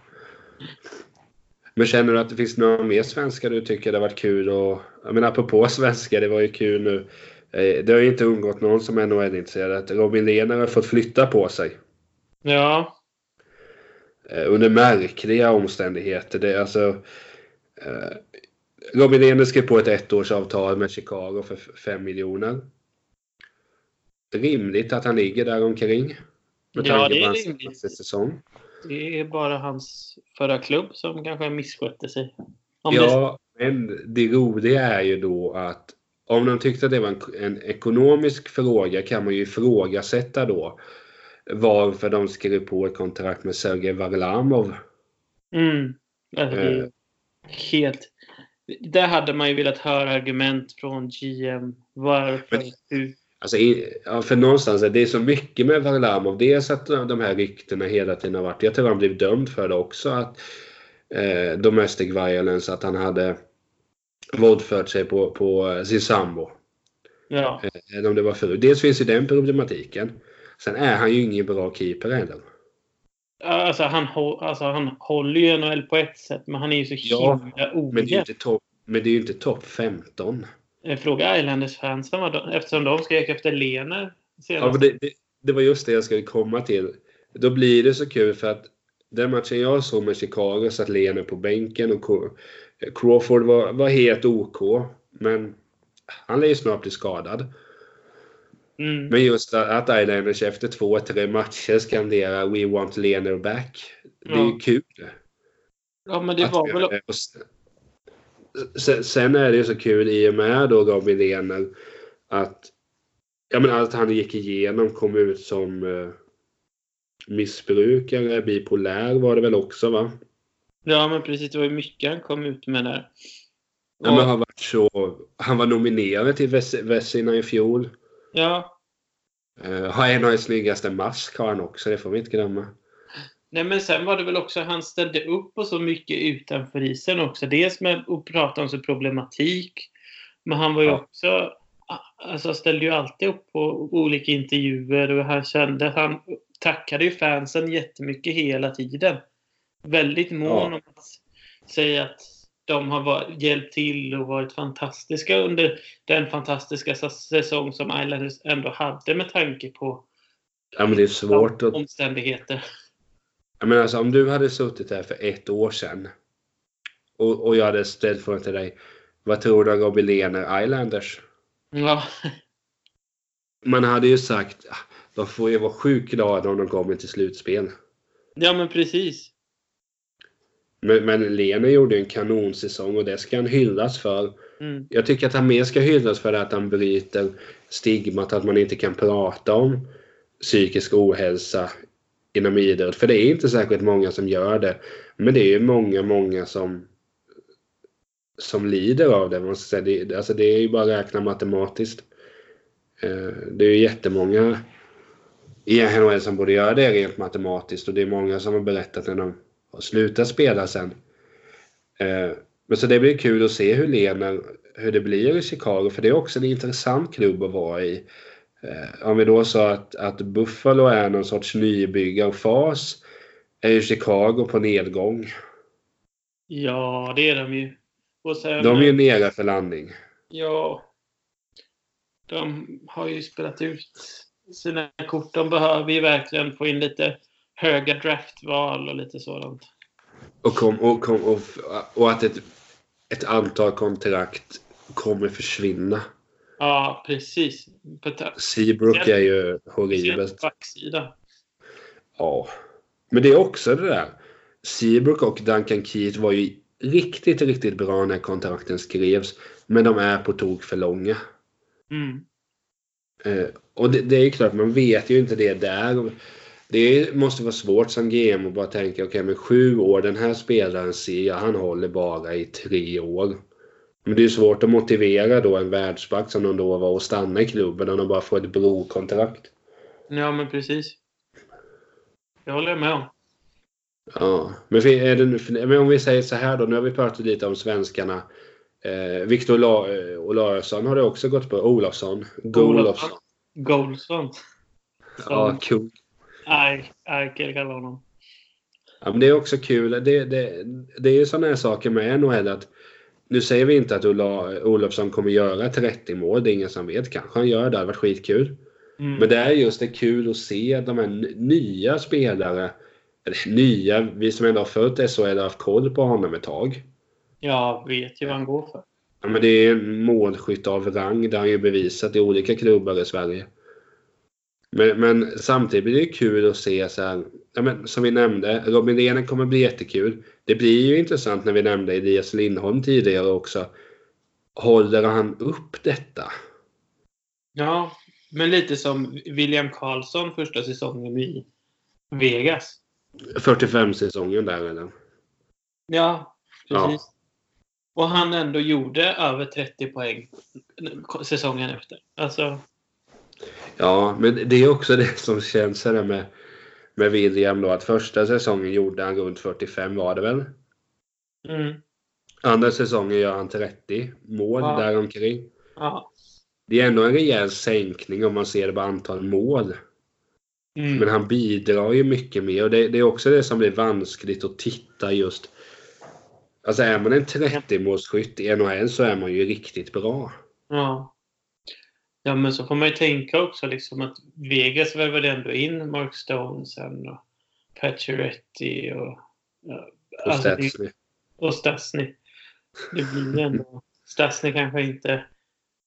Men känner du att det finns några mer svenskar du tycker det har varit kul och Jag menar apropå svenskar, det var ju kul nu. Eh, det har ju inte undgått någon som är NHL-intresserad att Robin Lehner har fått flytta på sig. Ja. Eh, under märkliga omständigheter. Det alltså... Eh, Robin Lehner skrev på ett ettårsavtal med Chicago för 5 miljoner rimligt att han ligger där omkring. Med ja, det är rimligt. Säsong. Det är bara hans förra klubb som kanske misskötte sig. Om ja, det... men det roliga är ju då att om de tyckte att det var en, en ekonomisk fråga kan man ju ifrågasätta då varför de skrev på ett kontrakt med Sergej Varlamov. Mm. Alltså, uh, helt... Där hade man ju velat höra argument från GM. Varför? Men, hur, Alltså, för någonstans är det så mycket med Varlamov. Dels att de här ryktena hela tiden har varit, jag tror han blev dömd för det också, att eh, domestic violence, att han hade våldfört sig på, på sin sambo. Ja. Eh, om det var förut. Dels finns ju den problematiken. Sen är han ju ingen bra keeper heller. Alltså han, alltså han håller ju NHL på ett sätt, men han är ju så himla ja, ojämn. Men det är ju inte topp 15. Eh, fråga Islanders-fansen eftersom de skrek efter Lener Ja, det, det, det, var just det jag skulle komma till. Då blir det så kul för att den matchen jag såg med Chicago satt Lener på bänken och Crawford var, var helt OK. Men han lär ju snart bli skadad. Mm. Men just att Islanders efter två, tre matcher skanderar We want Lener back. Det är ja. ju kul. Ja, men det att var väl sen är det så kul i och med då Robin Lehner att, ja, men att han gick igenom, kom ut som eh, missbrukare, bipolär var det väl också va? Ja men precis, det var ju mycket han kom ut med där. Ja, men han, var så, han var nominerad till Vessina i fjol. Ja. Uh, har en av de snyggaste mask har han också, det får vi inte glömma. Nej, men sen var det väl också han ställde upp på så mycket utanför isen också. Dels med att prata om sin problematik. Men han var ju också... Alltså ställde ju alltid upp på olika intervjuer och han kände... Han tackade ju fansen jättemycket hela tiden. Väldigt mån om att säga att de har varit, hjälpt till och varit fantastiska under den fantastiska säsong som Islanders ändå hade med tanke på Ja, men det är svårt att... omständigheter. Jag menar, alltså, om du hade suttit här för ett år sedan och, och jag hade ställt frågan till dig. Vad tror du om Robin Lehner Islanders? Ja, Man hade ju sagt "Ah, de får ju vara sjukt glada om de kommer till slutspel. ja men precis. Men, men Lehner gjorde en kanonsäsong och det ska han hyllas för. Mm. Jag tycker att han mer ska hyllas för att han bryter stigmat att man inte kan prata om psykisk ohälsa inom idrott. För det är inte särskilt många som gör det. Men det är ju många, många som som lider av det. Man ska säga. Det, alltså det är ju bara att räkna matematiskt. Eh, det är ju jättemånga i NHL som borde göra det rent matematiskt och det är många som har berättat när de har slutat spela sen. Eh, men så det blir kul att se hur Lena, hur det blir i Chicago för det är också en intressant klubb att vara i. Eh, Om vi då sa att, att Buffalo är någon sorts nybyggarfas är ju Chicago på nedgång. Ja, det är de ju. Sen, De är ju nere för landning. Ja. De har ju spelat ut sina kort. De behöver ju verkligen få in lite höga draftval och lite sådant. Och, kom, och, kom, och, och att ett, ett antal kontrakt kommer försvinna. Ja, precis. Seabrook är ju horribelt. Backsida. Ja. Men det är också det där. Seabrook och Duncan Keith var ju riktigt, riktigt bra när kontrakten skrevs. Men de är på tok för långa. Mm. Eh, och det, det är ju klart, man vet ju inte det där. Det måste vara svårt som GM att bara tänka, okej men sju år, den här spelaren ser jag, han håller bara i tre år. Men det är svårt att motivera då en världsback som de då var och stanna i klubben om de bara får ett brokontrakt. Ja, men precis. Det håller jag med om. Ja, men, det, men om vi säger så här då, nu har vi pratat lite om svenskarna. Eh, Viktor Ola, eh, Olausson har det också gått på. Olofsson. Golofsson. Golson. Ja, kul. Aj, Eichel kallar honom. Ja, men det är också kul. Det, det, det är ju sådana här saker med NHL att nu säger vi inte att Ola, Olofsson kommer göra 30 mål. Det är ingen som vet. Kanske han gör det. Det hade varit skitkul. Mm. Men det är just det kul att se de här nya spelare. Eller nya, vi som ändå har följt SHL har haft koll på honom ett tag. Jag vet ju vad han går för. Ja, men det är en målskytt av rang. Det har han ju bevisat i olika klubbar i Sverige. Men, men samtidigt blir det kul att se så här. Ja, men, som vi nämnde, Robin Lehner kommer bli jättekul. Det blir ju intressant när vi nämnde Elias Lindholm tidigare också. Håller han upp detta? Ja, men lite som William Karlsson första säsongen i Vegas. 45 säsongen där eller? Ja, precis. Och han ändå gjorde över 30 poäng säsongen efter. Alltså, Ja, men det är också det som känns här med, med William då. Att första säsongen gjorde han runt 45 var det väl? mm, Andra säsongen gör han 30 mål Ja. däromkring. ja. Det är ändå en rejäl sänkning om man ser det på antal mål. Mm. Men han bidrar ju mycket mer och det, det är också det som blir vanskligt att titta just. Alltså är man en 30-målsskytt i NHL så är man ju riktigt bra. Ja. Ja, men så får man ju tänka också liksom att Vegas värvade ändå in Mark Stone sen och Pacioretty och... ja, Och alltså, det- Stastny. och Stasny. Det blir ändå... Stasny kanske inte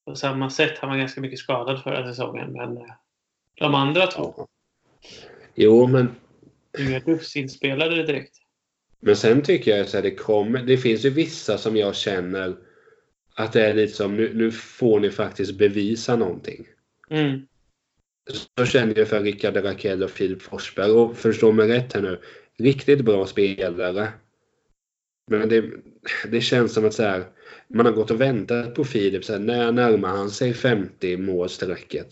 på samma sätt. Han var ganska mycket skadad förra säsongen, men eh, de andra två, Ja. Jo, men, inga dussinspelare direkt. men sen tycker jag här, det kommer. Det finns ju vissa som jag känner att det är lite som nu, nu får ni faktiskt bevisa någonting. Mm. Så känner jag för Rickard Rakell och Filip Forsberg. Och förstå mig rätt här nu. Riktigt bra spelare. Men det, det känns som att så här, man har gått och väntat på Filip. Så här, när närmar han sig 50 målstrecket?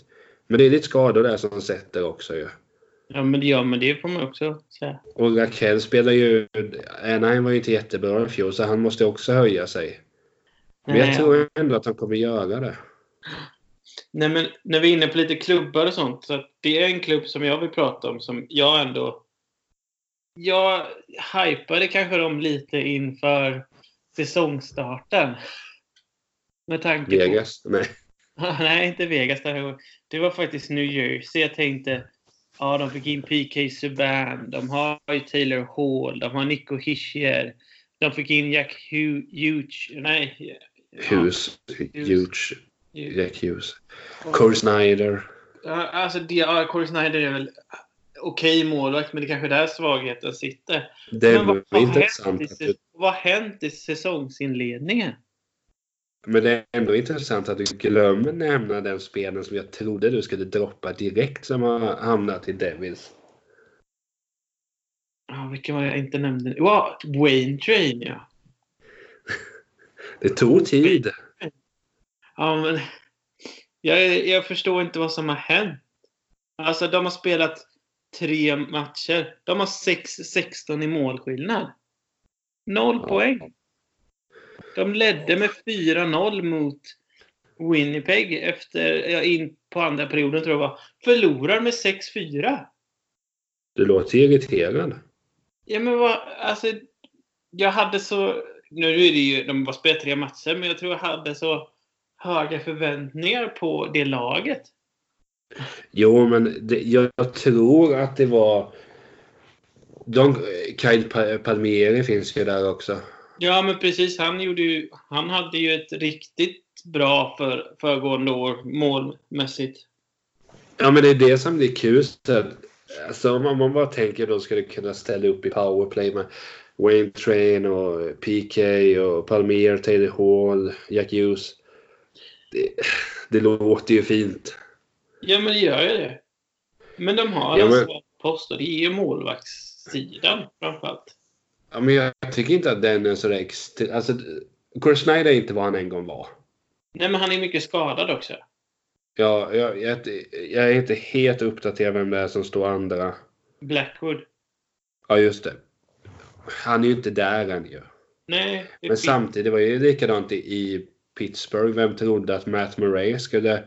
Men det är lite skador där som sätter också ju. Ja, men, ja, men det får man också säga. Och Rakell spelar ju... Anaheim var ju inte jättebra i fjol så han måste också höja sig. Men jag Nej, tror ändå att han kommer göra det. Nej, men när vi är inne på lite klubbar och sånt. Så det är en klubb som jag vill prata om som jag ändå... Jag hypade kanske dem lite inför säsongstarten. Med tanke Vegas? Nej. på... Nej, inte Vegas. Det var faktiskt New Jersey. Jag tänkte... Ja, de fick in PK Subban. De har ju Taylor Hall. De har Nico Hischier. De fick in Jack Hu- Hughes. Ja, Hughes. Jack Hughes. Corey Snyder. Ja, alltså ja, Corey Snyder är väl okej målvakt, men det är kanske där svagheten sitter. Det Men vad är har intressant. hänt, i, vad har hänt i säsongsinledningen? men det är ändå intressant att du glömmer nämna den spelaren som jag trodde du skulle droppa direkt som har hamnat i Devils. Ja, vilken var jag inte nämnde? Ja, Wayne Train, ja. Det tog tid. Ja, men jag, jag förstår inte vad som har hänt. Alltså, de har spelat tre matcher. De har 6-16 i målskillnad. Noll Ja. poäng. De ledde med 4-0 mot Winnipeg efter, ja, in på andra perioden tror jag var. Förlorar med 6-4. Du låter irriterad. Ja men vad, alltså. Jag hade så, nu är det ju, de bara spelat tre matcher, men jag tror jag hade så höga förväntningar på det laget. Jo, men det, jag tror att det var... De, Kyle Pa- Palmieri finns ju där också. Ja men precis, han gjorde ju, han hade ju ett riktigt bra för, föregående år målmässigt. Ja, men det är det som blir kul. Så, alltså, om man bara tänker då ska du kunna ställa upp i powerplay med Wayne Train och PK och Palmier, Taylor Hall, Jack Hughes. Det, det låter ju fint. Ja men det gör ju det. Men de har Ja, en men- svag post och det är ju målvaktssidan framförallt. Ja, men jag tycker inte att den är så extra... Alltså, Corey Snyder är inte vad han en gång var. Nej men han är mycket skadad också. Jag, jag, jag, jag är inte helt uppdaterad vem det är som står andra. Blackwood. Ja, just det. Han är ju inte där än ju. Nej, Men finns- samtidigt var det ju likadant i, Pittsburgh. Vem trodde att Matt Murray skulle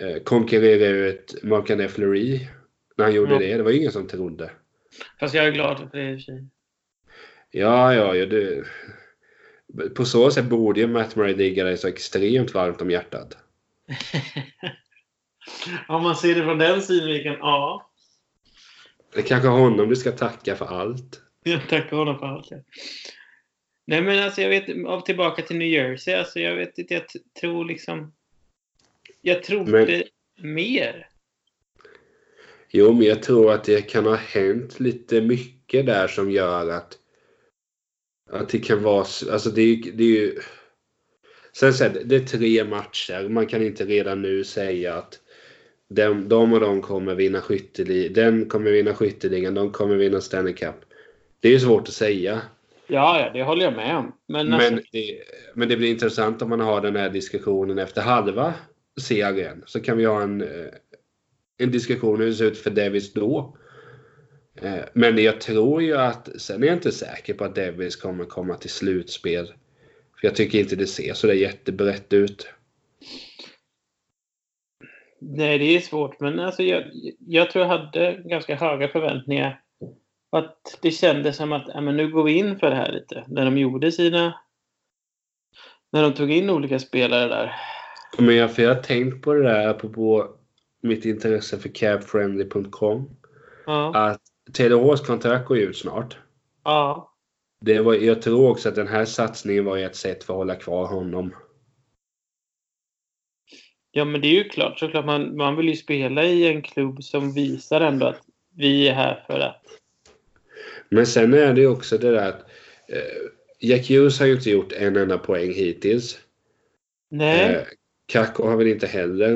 eh, konkurrera ut Marc-André Fleury när han gjorde Ja. det? Det var ju ingen som trodde. Fast jag är glad för det i och för sig. Ja, ja, ja det, På så sätt borde ju Matt Murray ligga dig så extremt varmt om hjärtat. Om man ser det från den synvinkeln, ja. Det är kanske honom du ska tacka för allt. Jag tackar honom för allt. Nej men alltså jag vet, av tillbaka till New Jersey, alltså jag vet inte, jag tror liksom... Jag trodde mer. Jo, men jag tror att det kan ha hänt lite mycket där som gör att att det kan vara... Alltså det, är- det är ju... Sen så här, det är tre matcher. Man kan inte redan nu säga att de, de och de kommer vinna skytteligan. Den kommer vinna skytteligan. De kommer vinna Stanley Cup. Det är svårt att säga. Ja, ja, det håller jag med om. Men, Men alltså, det, men det blir intressant om man har den här diskussionen efter halva serien. Så kan vi ha en, eh, en diskussion hur det ser ut för Davis då. Eh, Men jag tror ju att, sen är jag inte säker på att Davis kommer komma till slutspel. För jag tycker inte det ser så där jättebrett ut. nej, det är svårt. Men alltså jag, jag tror jag hade ganska höga förväntningar. Att det kändes som att ja, men nu går vi in för det här lite. När de gjorde sina... När de tog in olika spelare där. Men jag, för jag har tänkt på det där apropå mitt intresse för cabfriendly.com. Ja. Att Halls kontrakt går ut snart. Ja. Det var, jag tror också att den här satsningen var ett sätt för att hålla kvar honom. Ja, men det är ju klart. Såklart man, man vill ju spela i en klubb som visar ändå att vi är här för att... Men sen är det ju också det där att eh, Jack Hughes har ju inte gjort en enda poäng hittills. Nej, Eh, Kakko har väl inte heller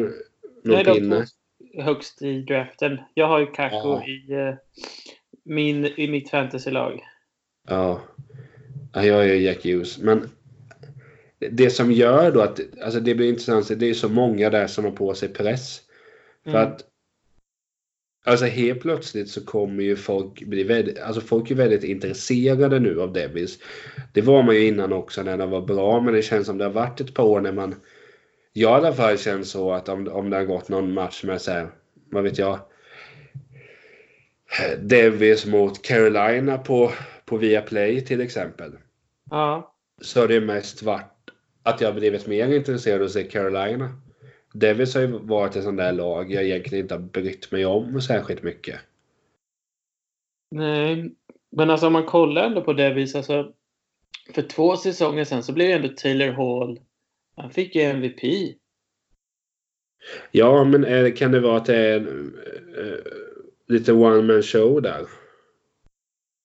någon nej pinne. högst i draften. Jag har ju Kakko Ja. i, eh, min, i mitt fantasylag. Ja. ja, jag är Jack Hughes. Men det som gör då att alltså det blir intressant, det är så många där som har på sig press. För Mm. att Alltså helt plötsligt så kommer ju folk bli väldigt, alltså folk är väldigt intresserade nu av Devils. Det var man ju innan också när det var bra, men det känns som det har varit ett par år när man, jag i alla fall känner så att om, om det har gått någon match med så här, vad vet jag, Devils mot Carolina på, på Viaplay till exempel. Ja. Så har det mest varit att jag blivit mer intresserad av att se Carolina. Devils har ju varit ett sånt där lag jag egentligen inte har brytt mig om särskilt mycket. Nej, men alltså om man kollar ändå på Devils, alltså för två säsonger sedan så blev ju ändå Taylor Hall, han fick ju MVP. Ja, men är, kan det vara att det är uh, lite one man show där?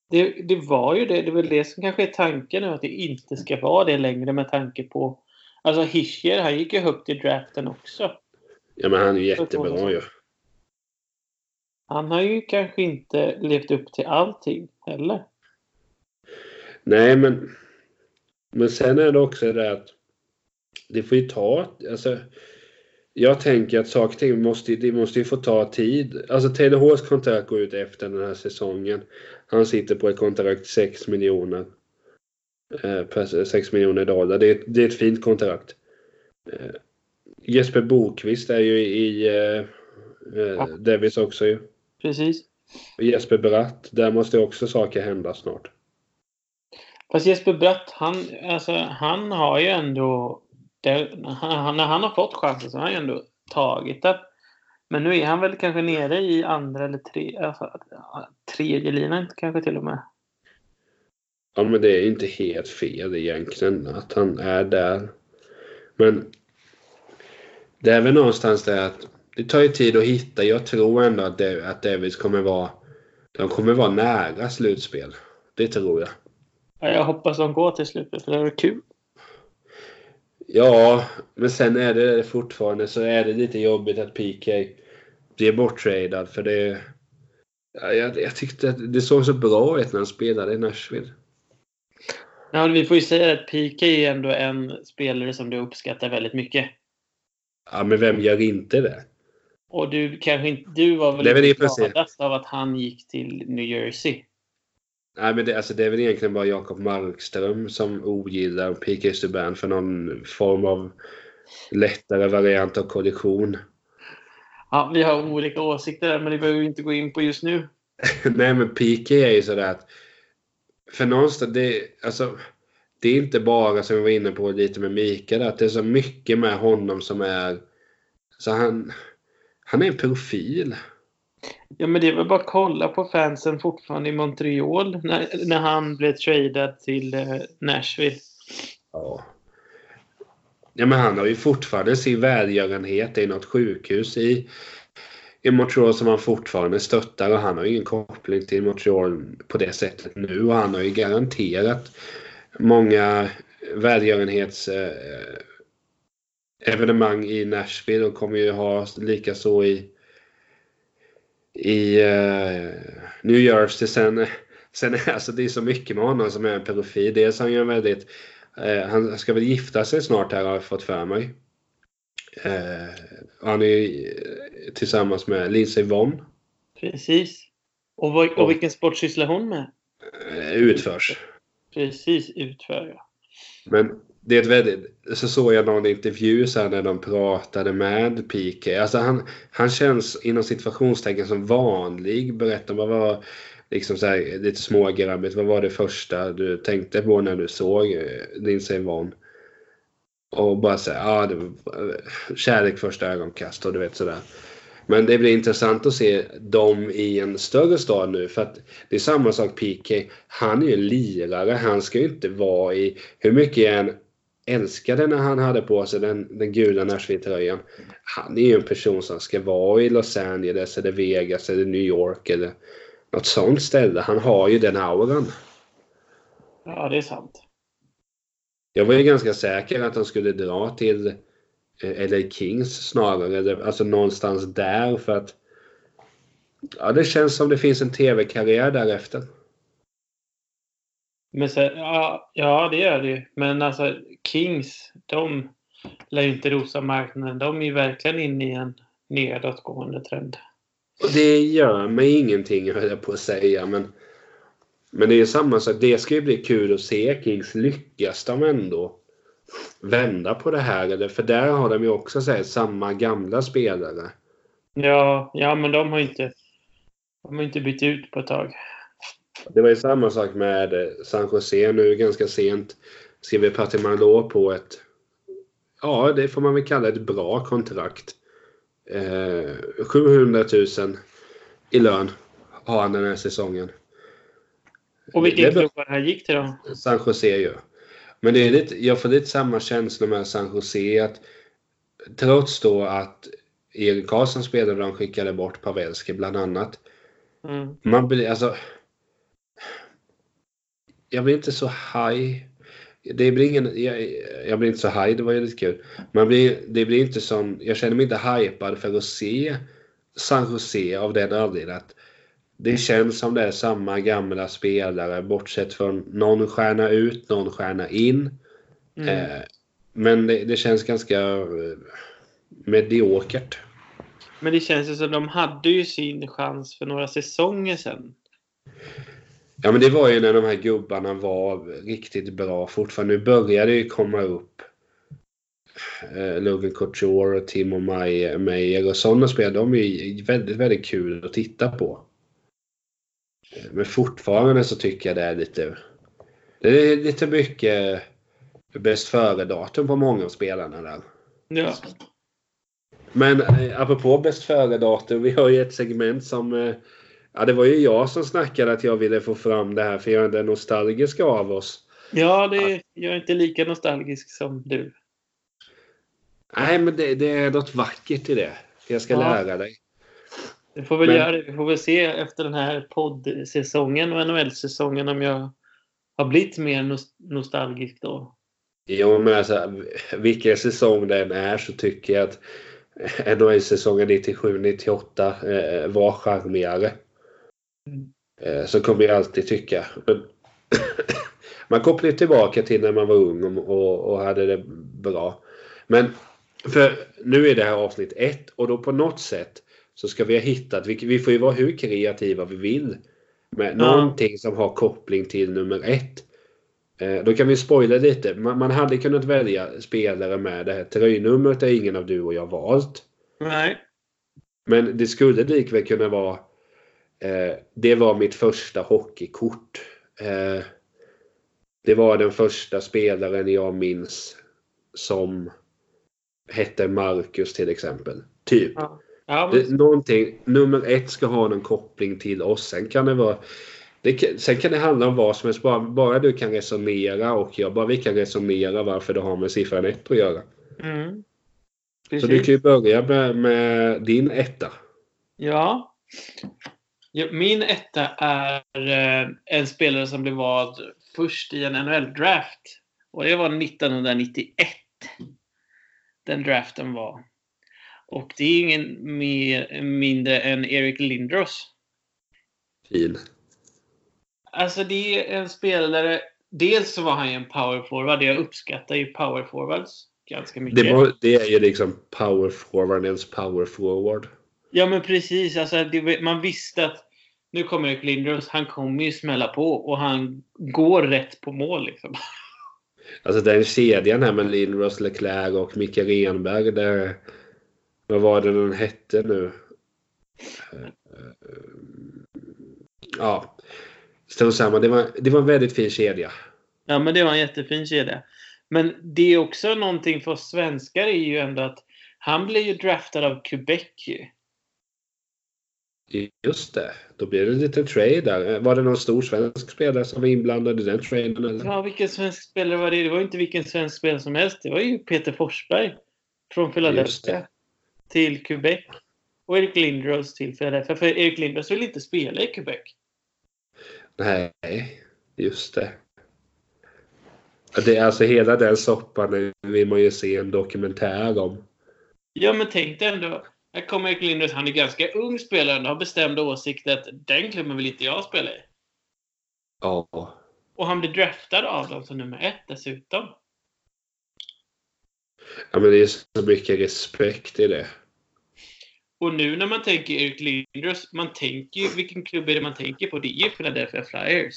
Det, det var ju det. Det är väl det som kanske är tanken nu, att det inte ska vara det längre med tanke på... Alltså Hischier, han gick ju högt i draften också. Ja, men han är ju jättebra ju. Han har ju kanske inte levt upp till allting heller. Nej, men... Men sen är det också det att det får ju ta... Alltså, jag tänker att saker och ting måste, det måste ju få ta tid. Alltså Taylor Halls kontrakt går ut efter den här säsongen. Han sitter på ett kontrakt 6 miljoner. Eh, 6 miljoner dollar. Det är, det är ett fint kontrakt. Eh, Jesper Bokvist är ju i eh, ja. Davis också ju. Precis. Jesper Bratt, där måste också saker hända snart. Fast Jesper Bratt, han, alltså, han har ju ändå det, han, när han har fått chansen så har han ju ändå tagit det. Men nu är han väl kanske nere i andra eller tre, alltså, tredje linan kanske till och med. Ja, men det är inte helt fel egentligen att han är där. Men det är väl någonstans det att det tar ju tid att hitta. Jag tror ändå att, det, att Davis kommer vara de kommer vara nära slutspel. Det tror jag. Ja, jag hoppas de går till slutspel för det vore kul. Ja, men sen är det fortfarande så är det lite jobbigt att PK blir borttradad för det... Ja, jag, jag tyckte att det såg så bra ut när han spelade i Nashville. Ja, vi får ju säga att PK är ändå en spelare som du uppskattar väldigt mycket. Ja, men vem gör inte det? Och du kanske inte... Du var väl, väl inte gladast av att han gick till New Jersey? Nej, men det, alltså, det är väl egentligen bara Jakob Markström som ogillar PK Subban för någon form av lättare variant av kollision. Ja, vi har olika åsikter där, men det behöver vi inte gå in på just nu. Nej, men PK är ju sådär att för någonstans, det, alltså, det är inte bara som vi var inne på lite med Mikael, att det är så mycket med honom som är... Så han, han är en profil. Ja, men det är väl bara att kolla på fansen fortfarande i Montreal när, när han blev tradad till eh, Nashville. Ja. Ja, men han har ju fortfarande sin välgörenhet i något sjukhus i, i Montreal som han fortfarande stöttar och han har ingen koppling till Montreal på det sättet nu och han har ju garanterat många välgörenhets eh, evenemang i Nashville och kommer ju ha likaså i i uh, New Jersey. Sen, sen alltså det är så mycket med honom som är en pedofil. Dels han gör väldigt, uh, han ska väl gifta sig snart här har jag fått för mig. Uh, han är tillsammans med Lindsey Vonn. Precis. Och, vad, och vilken sport sysslar hon med? Utförs. Precis, utför ja. Men det är ett väldigt, så såg jag någon intervju sen när de pratade med PK. Alltså han, han känns inom situationstecken som vanlig. Berätta vad var liksom så här, lite smågrabbigt. Vad var det första du tänkte på när du såg eh, Lindsey Vonn? Och bara säga, ja, var kärlek första ögonkast och du vet sådär. Men det blir intressant att se dem i en större stad nu för att det är samma sak PK. Han är ju en lirare. Han ska ju inte vara i, hur mycket jag än älskade när han hade på sig den, den gula Nashville-tröjan. Han är ju en person som ska vara i Los Angeles eller Vegas eller New York eller något sånt ställe. Han har ju den auran. Ja, det är sant. Jag var ju ganska säker att han skulle dra till eh, LA Kings snarare. Alltså någonstans där för att Ja, det känns som det finns en tv-karriär därefter. Men så, ja, ja, det gör det ju. Men alltså Kings, de lär ju inte rosa marknaden. De är ju verkligen inne i en nedåtgående trend. Och det gör mig ingenting höll jag på att säga. Men, men det är samma sak. Det ska ju bli kul att se. Kings lyckas de ändå vända på det här? Eller, för där har de ju också så här, samma gamla spelare. Ja, ja, men de har inte, de har inte bytt ut på ett tag. Det var ju samma sak med eh, San Jose nu ganska sent. Skriver Patrik Marleau på ett, ja det får man väl kalla ett bra kontrakt. Eh, 700 000 i lön har han den här säsongen. Och vilken klubb var det här gick till då? San Jose ju. Men det är lite, jag får lite samma känsla med San Jose att trots då att Erik Karlsson spelade och de skickade bort Pavelski bland annat. Mm. Man blir alltså... Jag blir inte så high. Det blir ingen, jag, jag blir inte så high, det var ju lite kul. Man blir, det blir inte som, jag känner mig inte hypad för att se San Jose av den anledningen att det känns som det är samma gamla spelare bortsett från någon stjärna ut, någon stjärna in. Mm. Eh, men det, det, känns ganska eh, mediokert. Men det känns ju som de hade ju sin chans för några säsonger sedan. Ja men det var ju när de här gubbarna var riktigt bra fortfarande. Nu börjar det ju komma upp eh, Logan Couture och Timo Meyer och sådana spel. De är väldigt, väldigt kul att titta på. Men fortfarande så tycker jag det är lite... Det är lite mycket bäst före-datum på många av spelarna där. Ja. Men eh, apropå bäst före-datum, vi har ju ett segment som... Eh, ja, det var ju jag som snackade att jag ville få fram det här för jag är den nostalgiska av oss. Ja, det, jag är inte lika nostalgisk som du. Nej, men det, det är något vackert i det. Jag ska Ja. lära dig. Vi får väl Men- göra det. Vi får väl se efter den här poddsäsongen och NHL-säsongen om jag har blivit mer nos- nostalgisk då. Jo, men alltså vilken säsong det än är så tycker jag att NHL-säsongen 97-98 eh, var charmigare. Mm. Eh, så kommer jag alltid tycka. Men man kopplar tillbaka till när man var ung och, och, och hade det bra. Men för nu är det här avsnitt ett och då på något sätt så ska vi ha hittat, vi, vi får ju vara hur kreativa vi vill. Med Ja. någonting som har koppling till nummer ett. Eh, då kan vi spoila lite. Man, man hade kunnat välja spelare med det här tröjnumret är ingen av du och jag valt. Nej. Men det skulle likväl kunna vara eh, Det var mitt första hockeykort. Eh, det var den första spelaren jag minns som hette Marcus till exempel. Typ. Ja. Ja, men, någonting, nummer ett ska ha någon koppling till oss. Sen kan det vara det, sen kan det handla om vad som helst. Bara, bara du kan resonera och jag bara vi kan resonera varför det har med siffran ett att göra. mm. Så du kan ju börja med, med din etta. Ja. Ja, Min etta är eh, en spelare som blev vald först i en NHL-draft. Och det var 1991. Den draften var. Och det är ingen mer, mindre än Eric Lindros. Fin. Alltså det är en spelare... Dels så var han ju en power forward. Jag uppskattar ju power forwards ganska mycket. Det, var, det är ju liksom power forwardens power forward. Ja men precis. Alltså, det, man visste att nu kommer Eric Lindros. Han kommer ju smälla på och han går rätt på mål. Liksom. Alltså den kedjan här med Lindros, Leclerc och Micke Renberg. Där, vad var det den hette nu? Eh, eh, Ja, strunt. Det var, det var en väldigt fin kedja. Ja men det var en jättefin kedja. Men det är också någonting för oss svenskar är ju ändå att han blev ju draftad av Quebec. ju. Just det. Då blev det en liten trade där. Var det någon stor svensk spelare som var inblandad i den traden? Eller? Ja, vilken svensk spelare var det? Det var inte vilken svensk spelare som helst. Det var ju Peter Forsberg. Från Philadelphia. Till Quebec. Och Eric Lindros till Philadelphia. För Eric Lindros vill inte spela i Quebec. Nej, just det. Det är alltså hela den soppan vill man ju se en dokumentär om. Ja, men tänk dig ändå. Här kommer Eric Lindros. Han är ganska ung spelare och har bestämda åsikter att den klubben vill inte jag spela i. Ja. Och han blir draftad av dem som nummer ett dessutom. ja, men det är så mycket respekt i det. Och nu när man tänker Erik Lindros, man tänker ju, vilken klubb är det man tänker på? Det är ju Philadelphia Flyers.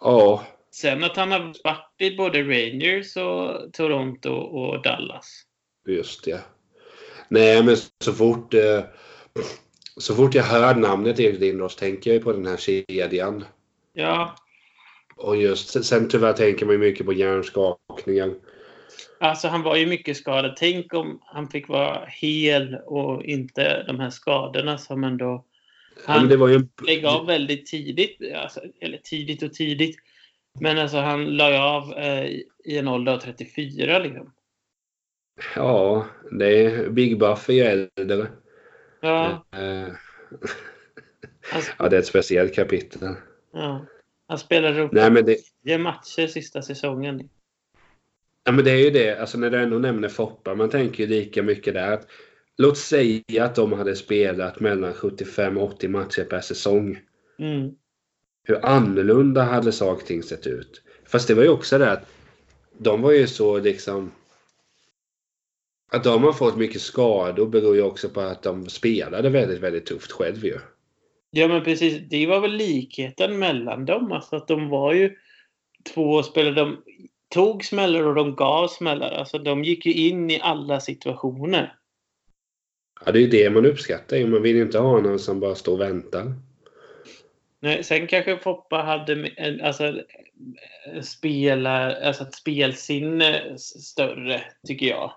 Ja, Sen att han har varit i både Rangers och Toronto och Dallas. just det. Nej, men så fort, eh, så fort jag hör namnet Erik Lindros tänker jag ju på den här kedjan. Ja, Och just, sen tyvärr tänker man ju mycket på hjärnskakningar. Alltså han var ju mycket skadad. Tänk om han fick vara hel och inte de här skadorna som ändå... Ja, Han var ju lägg av väldigt tidigt. Alltså, eller tidigt och tidigt. Men alltså han la ju av eh, i en ålder av 34 liksom. Ja, det är Big Buff är ju äldre. Ja, Eh, han, ja, det är ett speciellt kapitel. ja. han spelade upp Nej, men det, 10 matcher sista säsongen. Ja, men det är ju det, alltså när du ändå nämner Foppa, man tänker ju lika mycket där. Att, låt säga att de hade spelat mellan 75 och 80 matcher per säsong. Mm. Hur annorlunda hade saker och ting sett ut? Fast det var ju också det att de var ju så liksom att de har fått mycket skador beror ju också på att de spelade väldigt, väldigt tufft själv ju. Ja, men precis. Det var väl likheten mellan dem. Alltså att de var ju två spelare. De tog smällar och de gav smällar. Alltså de gick ju in i alla situationer. Ja, det är ju det man uppskattar. Man vill ju inte ha någon som bara står och väntar. Nej, sen kanske Foppa hade alltså, spelar, alltså ett spelsinne större, tycker jag.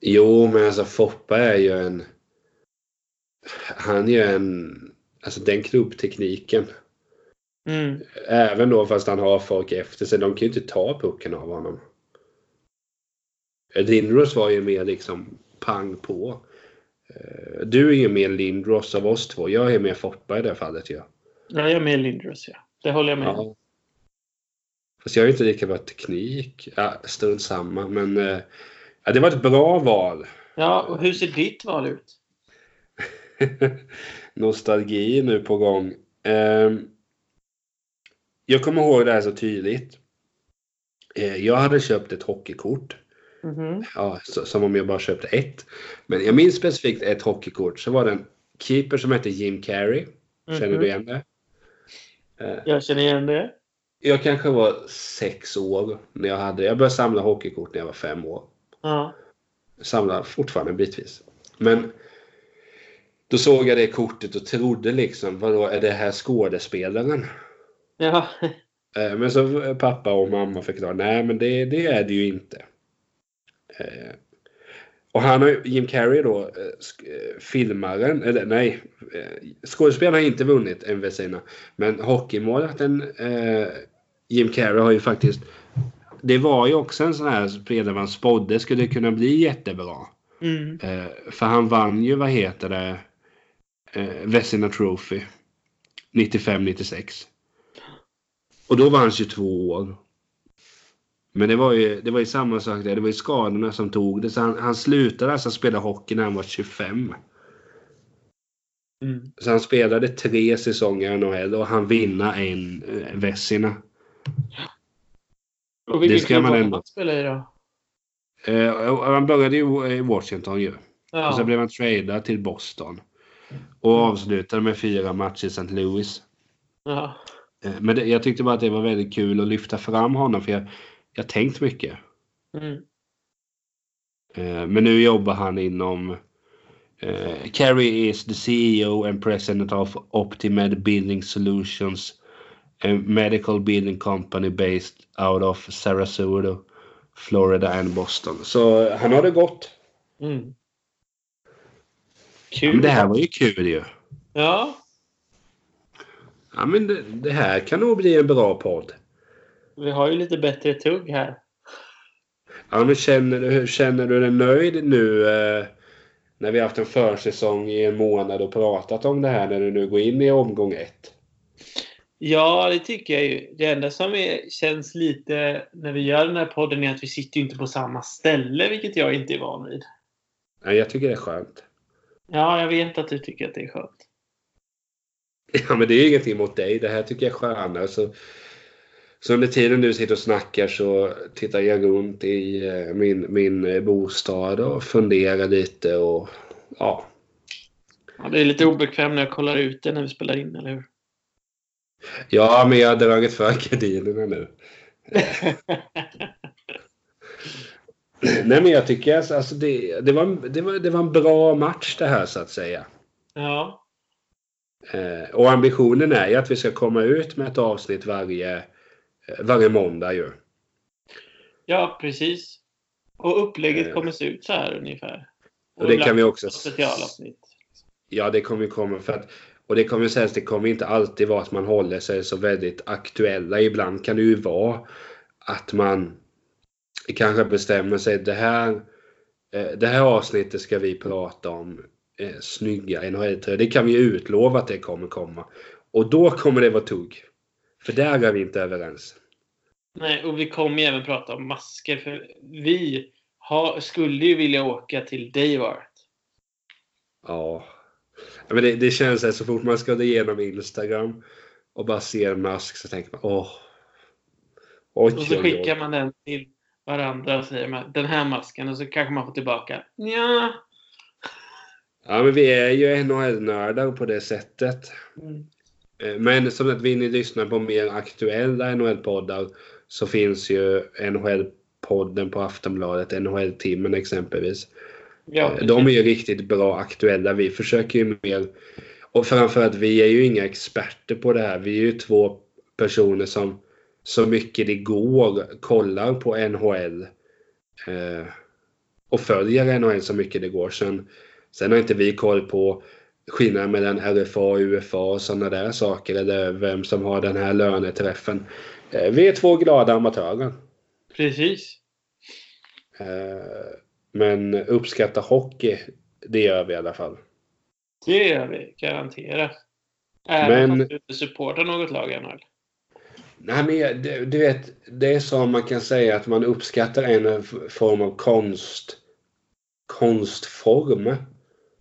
Jo, men alltså Foppa är ju en... Han är ju en... Alltså den klubbtekniken. Mm. Även då fast han har folk efter sig. De kan ju inte ta pucken av honom. Lindros var ju mer liksom pang på. Eh, Du är ju mer Lindros av oss två. Jag är mer Foppa i det fallet ju. Ja. Ja, jag är med Lindros, ja. Det håller jag med om. ja. Fast jag är inte lika bra teknik. Ja, strunt samma. Men eh, ja, det var ett bra val. Ja, och hur ser ditt val ut? Nostalgi nu på gång. Ehm, jag kommer ihåg det här så tydligt. Eh, jag hade köpt ett hockeykort. Mhm. Ja, så, som om jag bara köpte ett. Men jag minns specifikt ett hockeykort. Så var det en keeper som hette Jim Carrey. Känner Mhm. du igen det? Eh, Jag känner igen det. Jag kanske var sex år när jag hade Jag började samla hockeykort när jag var fem år. Ja. Samlar fortfarande bitvis. Men då såg jag det kortet och trodde liksom, vadå, är det här skådespelaren? Ja. Eh, Men så pappa och mamma förklarade, nej men det, det är det ju inte. Eh, Och han har Jim Carrey då, eh, eh, filmaren, eller nej, eh, skådespelaren har inte vunnit en Vesina. Men hockeymålvakten eh, Jim Carrey har ju faktiskt, det var ju också en sån här spelare man spådde skulle kunna bli jättebra. Mm. Eh, för han vann ju, vad heter det, eh, Vesina Trophy 95-96. Och då var han 22 år. Men det var ju, det var ju samma sak där. Det var ju skadorna som tog det. Så han, han slutade alltså spela hockey när han var 25. Mm. Så han spelade tre säsonger i NHL och han vinna en eh, Vesina. Och vilken Det ska man ändå- han spelade i då? Eh, han började ju i Washington ju. Ja. Och så blev han tradad till Boston. Och avslutade med fyra matcher i St. Louis. ja. Eh, Men det, jag tyckte bara att det var väldigt kul att lyfta fram honom för jag jag tänkt mycket. Mm. Eh, Men nu jobbar han inom eh, Carrie is the CEO and president of Optimed Building Solutions a medical building company based out of Sarasota, Florida and Boston. Så han har det gott. Mm. Kul. men det här var ju kul ju. Ja. Ja, men det, det här kan nog bli en bra podd. Vi har ju lite bättre tugg här. Ja, men känner du, känner du dig nöjd nu eh, när vi haft en försäsong i en månad och pratat om det här när du nu går in i omgång ett? Ja, det tycker jag ju. Det enda som är, känns lite när vi gör den här podden är att vi sitter ju inte på samma ställe, vilket jag inte är van vid. Nej, jag tycker det är skönt. Ja, jag vet att du tycker att det är skönt. Ja, men det är ingenting mot dig. Det här tycker jag är skönare. Så, Så under tiden du sitter och snackar så tittar jag runt i eh, min, min eh, bostad och funderar lite och ja. ja. Det är lite obekvämt när jag kollar ut det när vi spelar in, eller hur? Ja, men jag har dragit för gardinerna nu. Nej, men jag tycker alltså, alltså det, det, var, det, var, det var en bra match det här så att säga. Ja. Eh, och ambitionen är ju att vi ska komma ut med ett avsnitt varje, eh, varje måndag ju. Ja, precis. Och upplägget Eh. kommer se ut så här ungefär. Och det kan vi också- Specialavsnitt. Ja, det kommer komma för att och det kommer sägas, det kommer inte alltid vara att man håller sig så väldigt aktuella. Ibland kan det ju vara att man kanske bestämmer sig det här det här avsnittet ska vi prata om eh, snygga NHL-tröjor. Det kan vi utlova att det kommer komma. Och då kommer det vara tugg. För där är vi inte överens. Nej, och vi kommer ju även prata om masker. För vi har, skulle ju vilja åka till Davart. Ja. Men det, det känns så, så fort man scrollar igenom Instagram och bara ser en mask så tänker man åh. Oj, Och så skickar man den till varandra och säger man, den här masken och så kanske man får tillbaka ja. Ja, men vi är ju NHL-nördar på det sättet. Mm. Eh, Men som att vill ni lyssna på mer aktuella NHL-poddar så finns ju NHL-podden på Aftonbladet, NHL-timmen exempelvis. Ja, Eh, De är ju riktigt bra aktuella. Vi försöker ju mer och framförallt vi är ju inga experter på det här. Vi är ju två personer som så mycket det går kollar på NHL eh, och följer NHL så mycket det går. Sen, sen har inte vi koll på skillnaden mellan RFA och UFA och sådana där saker eller vem som har den här löneträffen. Eh, vi är två glada amatörer. Precis. Eh, men uppskatta hockey, det gör vi i alla fall. Det gör vi, garanterat. Även Men- fast du inte supportar något lag NHL. Nej, men du, du vet, det är så man kan säga att man uppskattar en form av konst, konstform.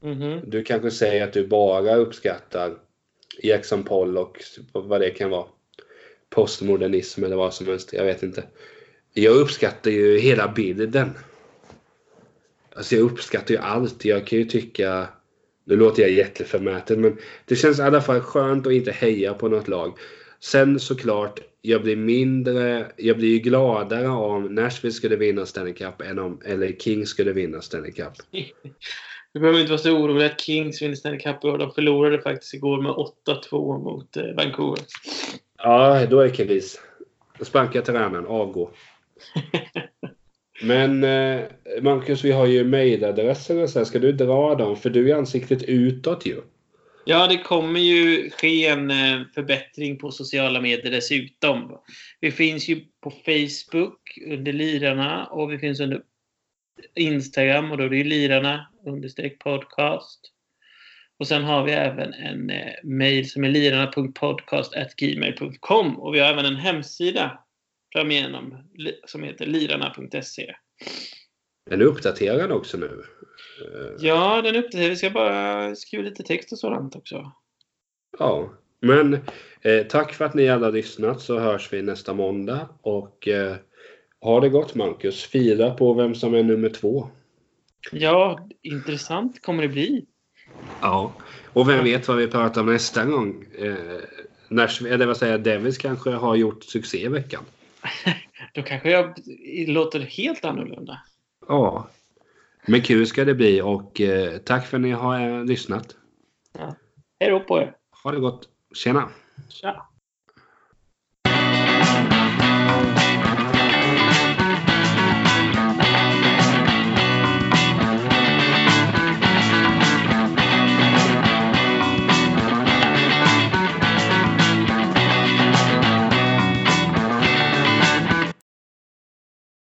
Mhm. Du kanske säger att du bara uppskattar Jackson Pollock, vad det kan vara. Postmodernism eller vad som helst, jag vet inte. Jag uppskattar ju hela bilden. Alltså jag uppskattar ju allt. Jag kan ju tycka, nu låter jag jätteförmäten, men det känns i alla fall skönt att inte heja på något lag. Sen såklart, jag blir mindre, jag blir ju gladare om Nashville skulle vinna Stanley Cup än om LA Kings skulle vinna Stanley Cup. Du behöver inte vara så orolig att Kings vinner Stanley Cup i år. De förlorade faktiskt igår med 8-2 mot eh, Vancouver. Ja, då är det kris. Sparka tränaren, avgå. Men eh, Marcus, vi har ju mejladresser så här. Ska du dra dem? För du är ansiktet utåt ju. Ja, det kommer ju ske en eh, förbättring på sociala medier dessutom. Vi finns ju på Facebook under Lirarna och vi finns under Instagram och då är det ju Lirarna understreck podcast. Och sen har vi även en eh, mail som är lirarna.podcast.gmail.com och vi har även en hemsida framigenom som heter lirarna.se. Den är uppdaterad också nu. Eh, Ja, den uppdaterar. Vi ska bara skriva lite text och sådant också. Ja, men eh, tack för att ni alla lyssnat så hörs vi nästa måndag och eh, ha det gott Marcus. Fira på vem som är nummer två. Ja, intressant kommer det bli. Ja, och vem vet vad vi pratar om nästa gång. Eh, Nashville, eller vad säger jag, Devils kanske har gjort succé i veckan. Då kanske jag låter helt annorlunda. Ja, men kul ska det bli och eh, tack för att ni har eh, lyssnat. Hej då på er! Ha det gott. Tjena! Tja!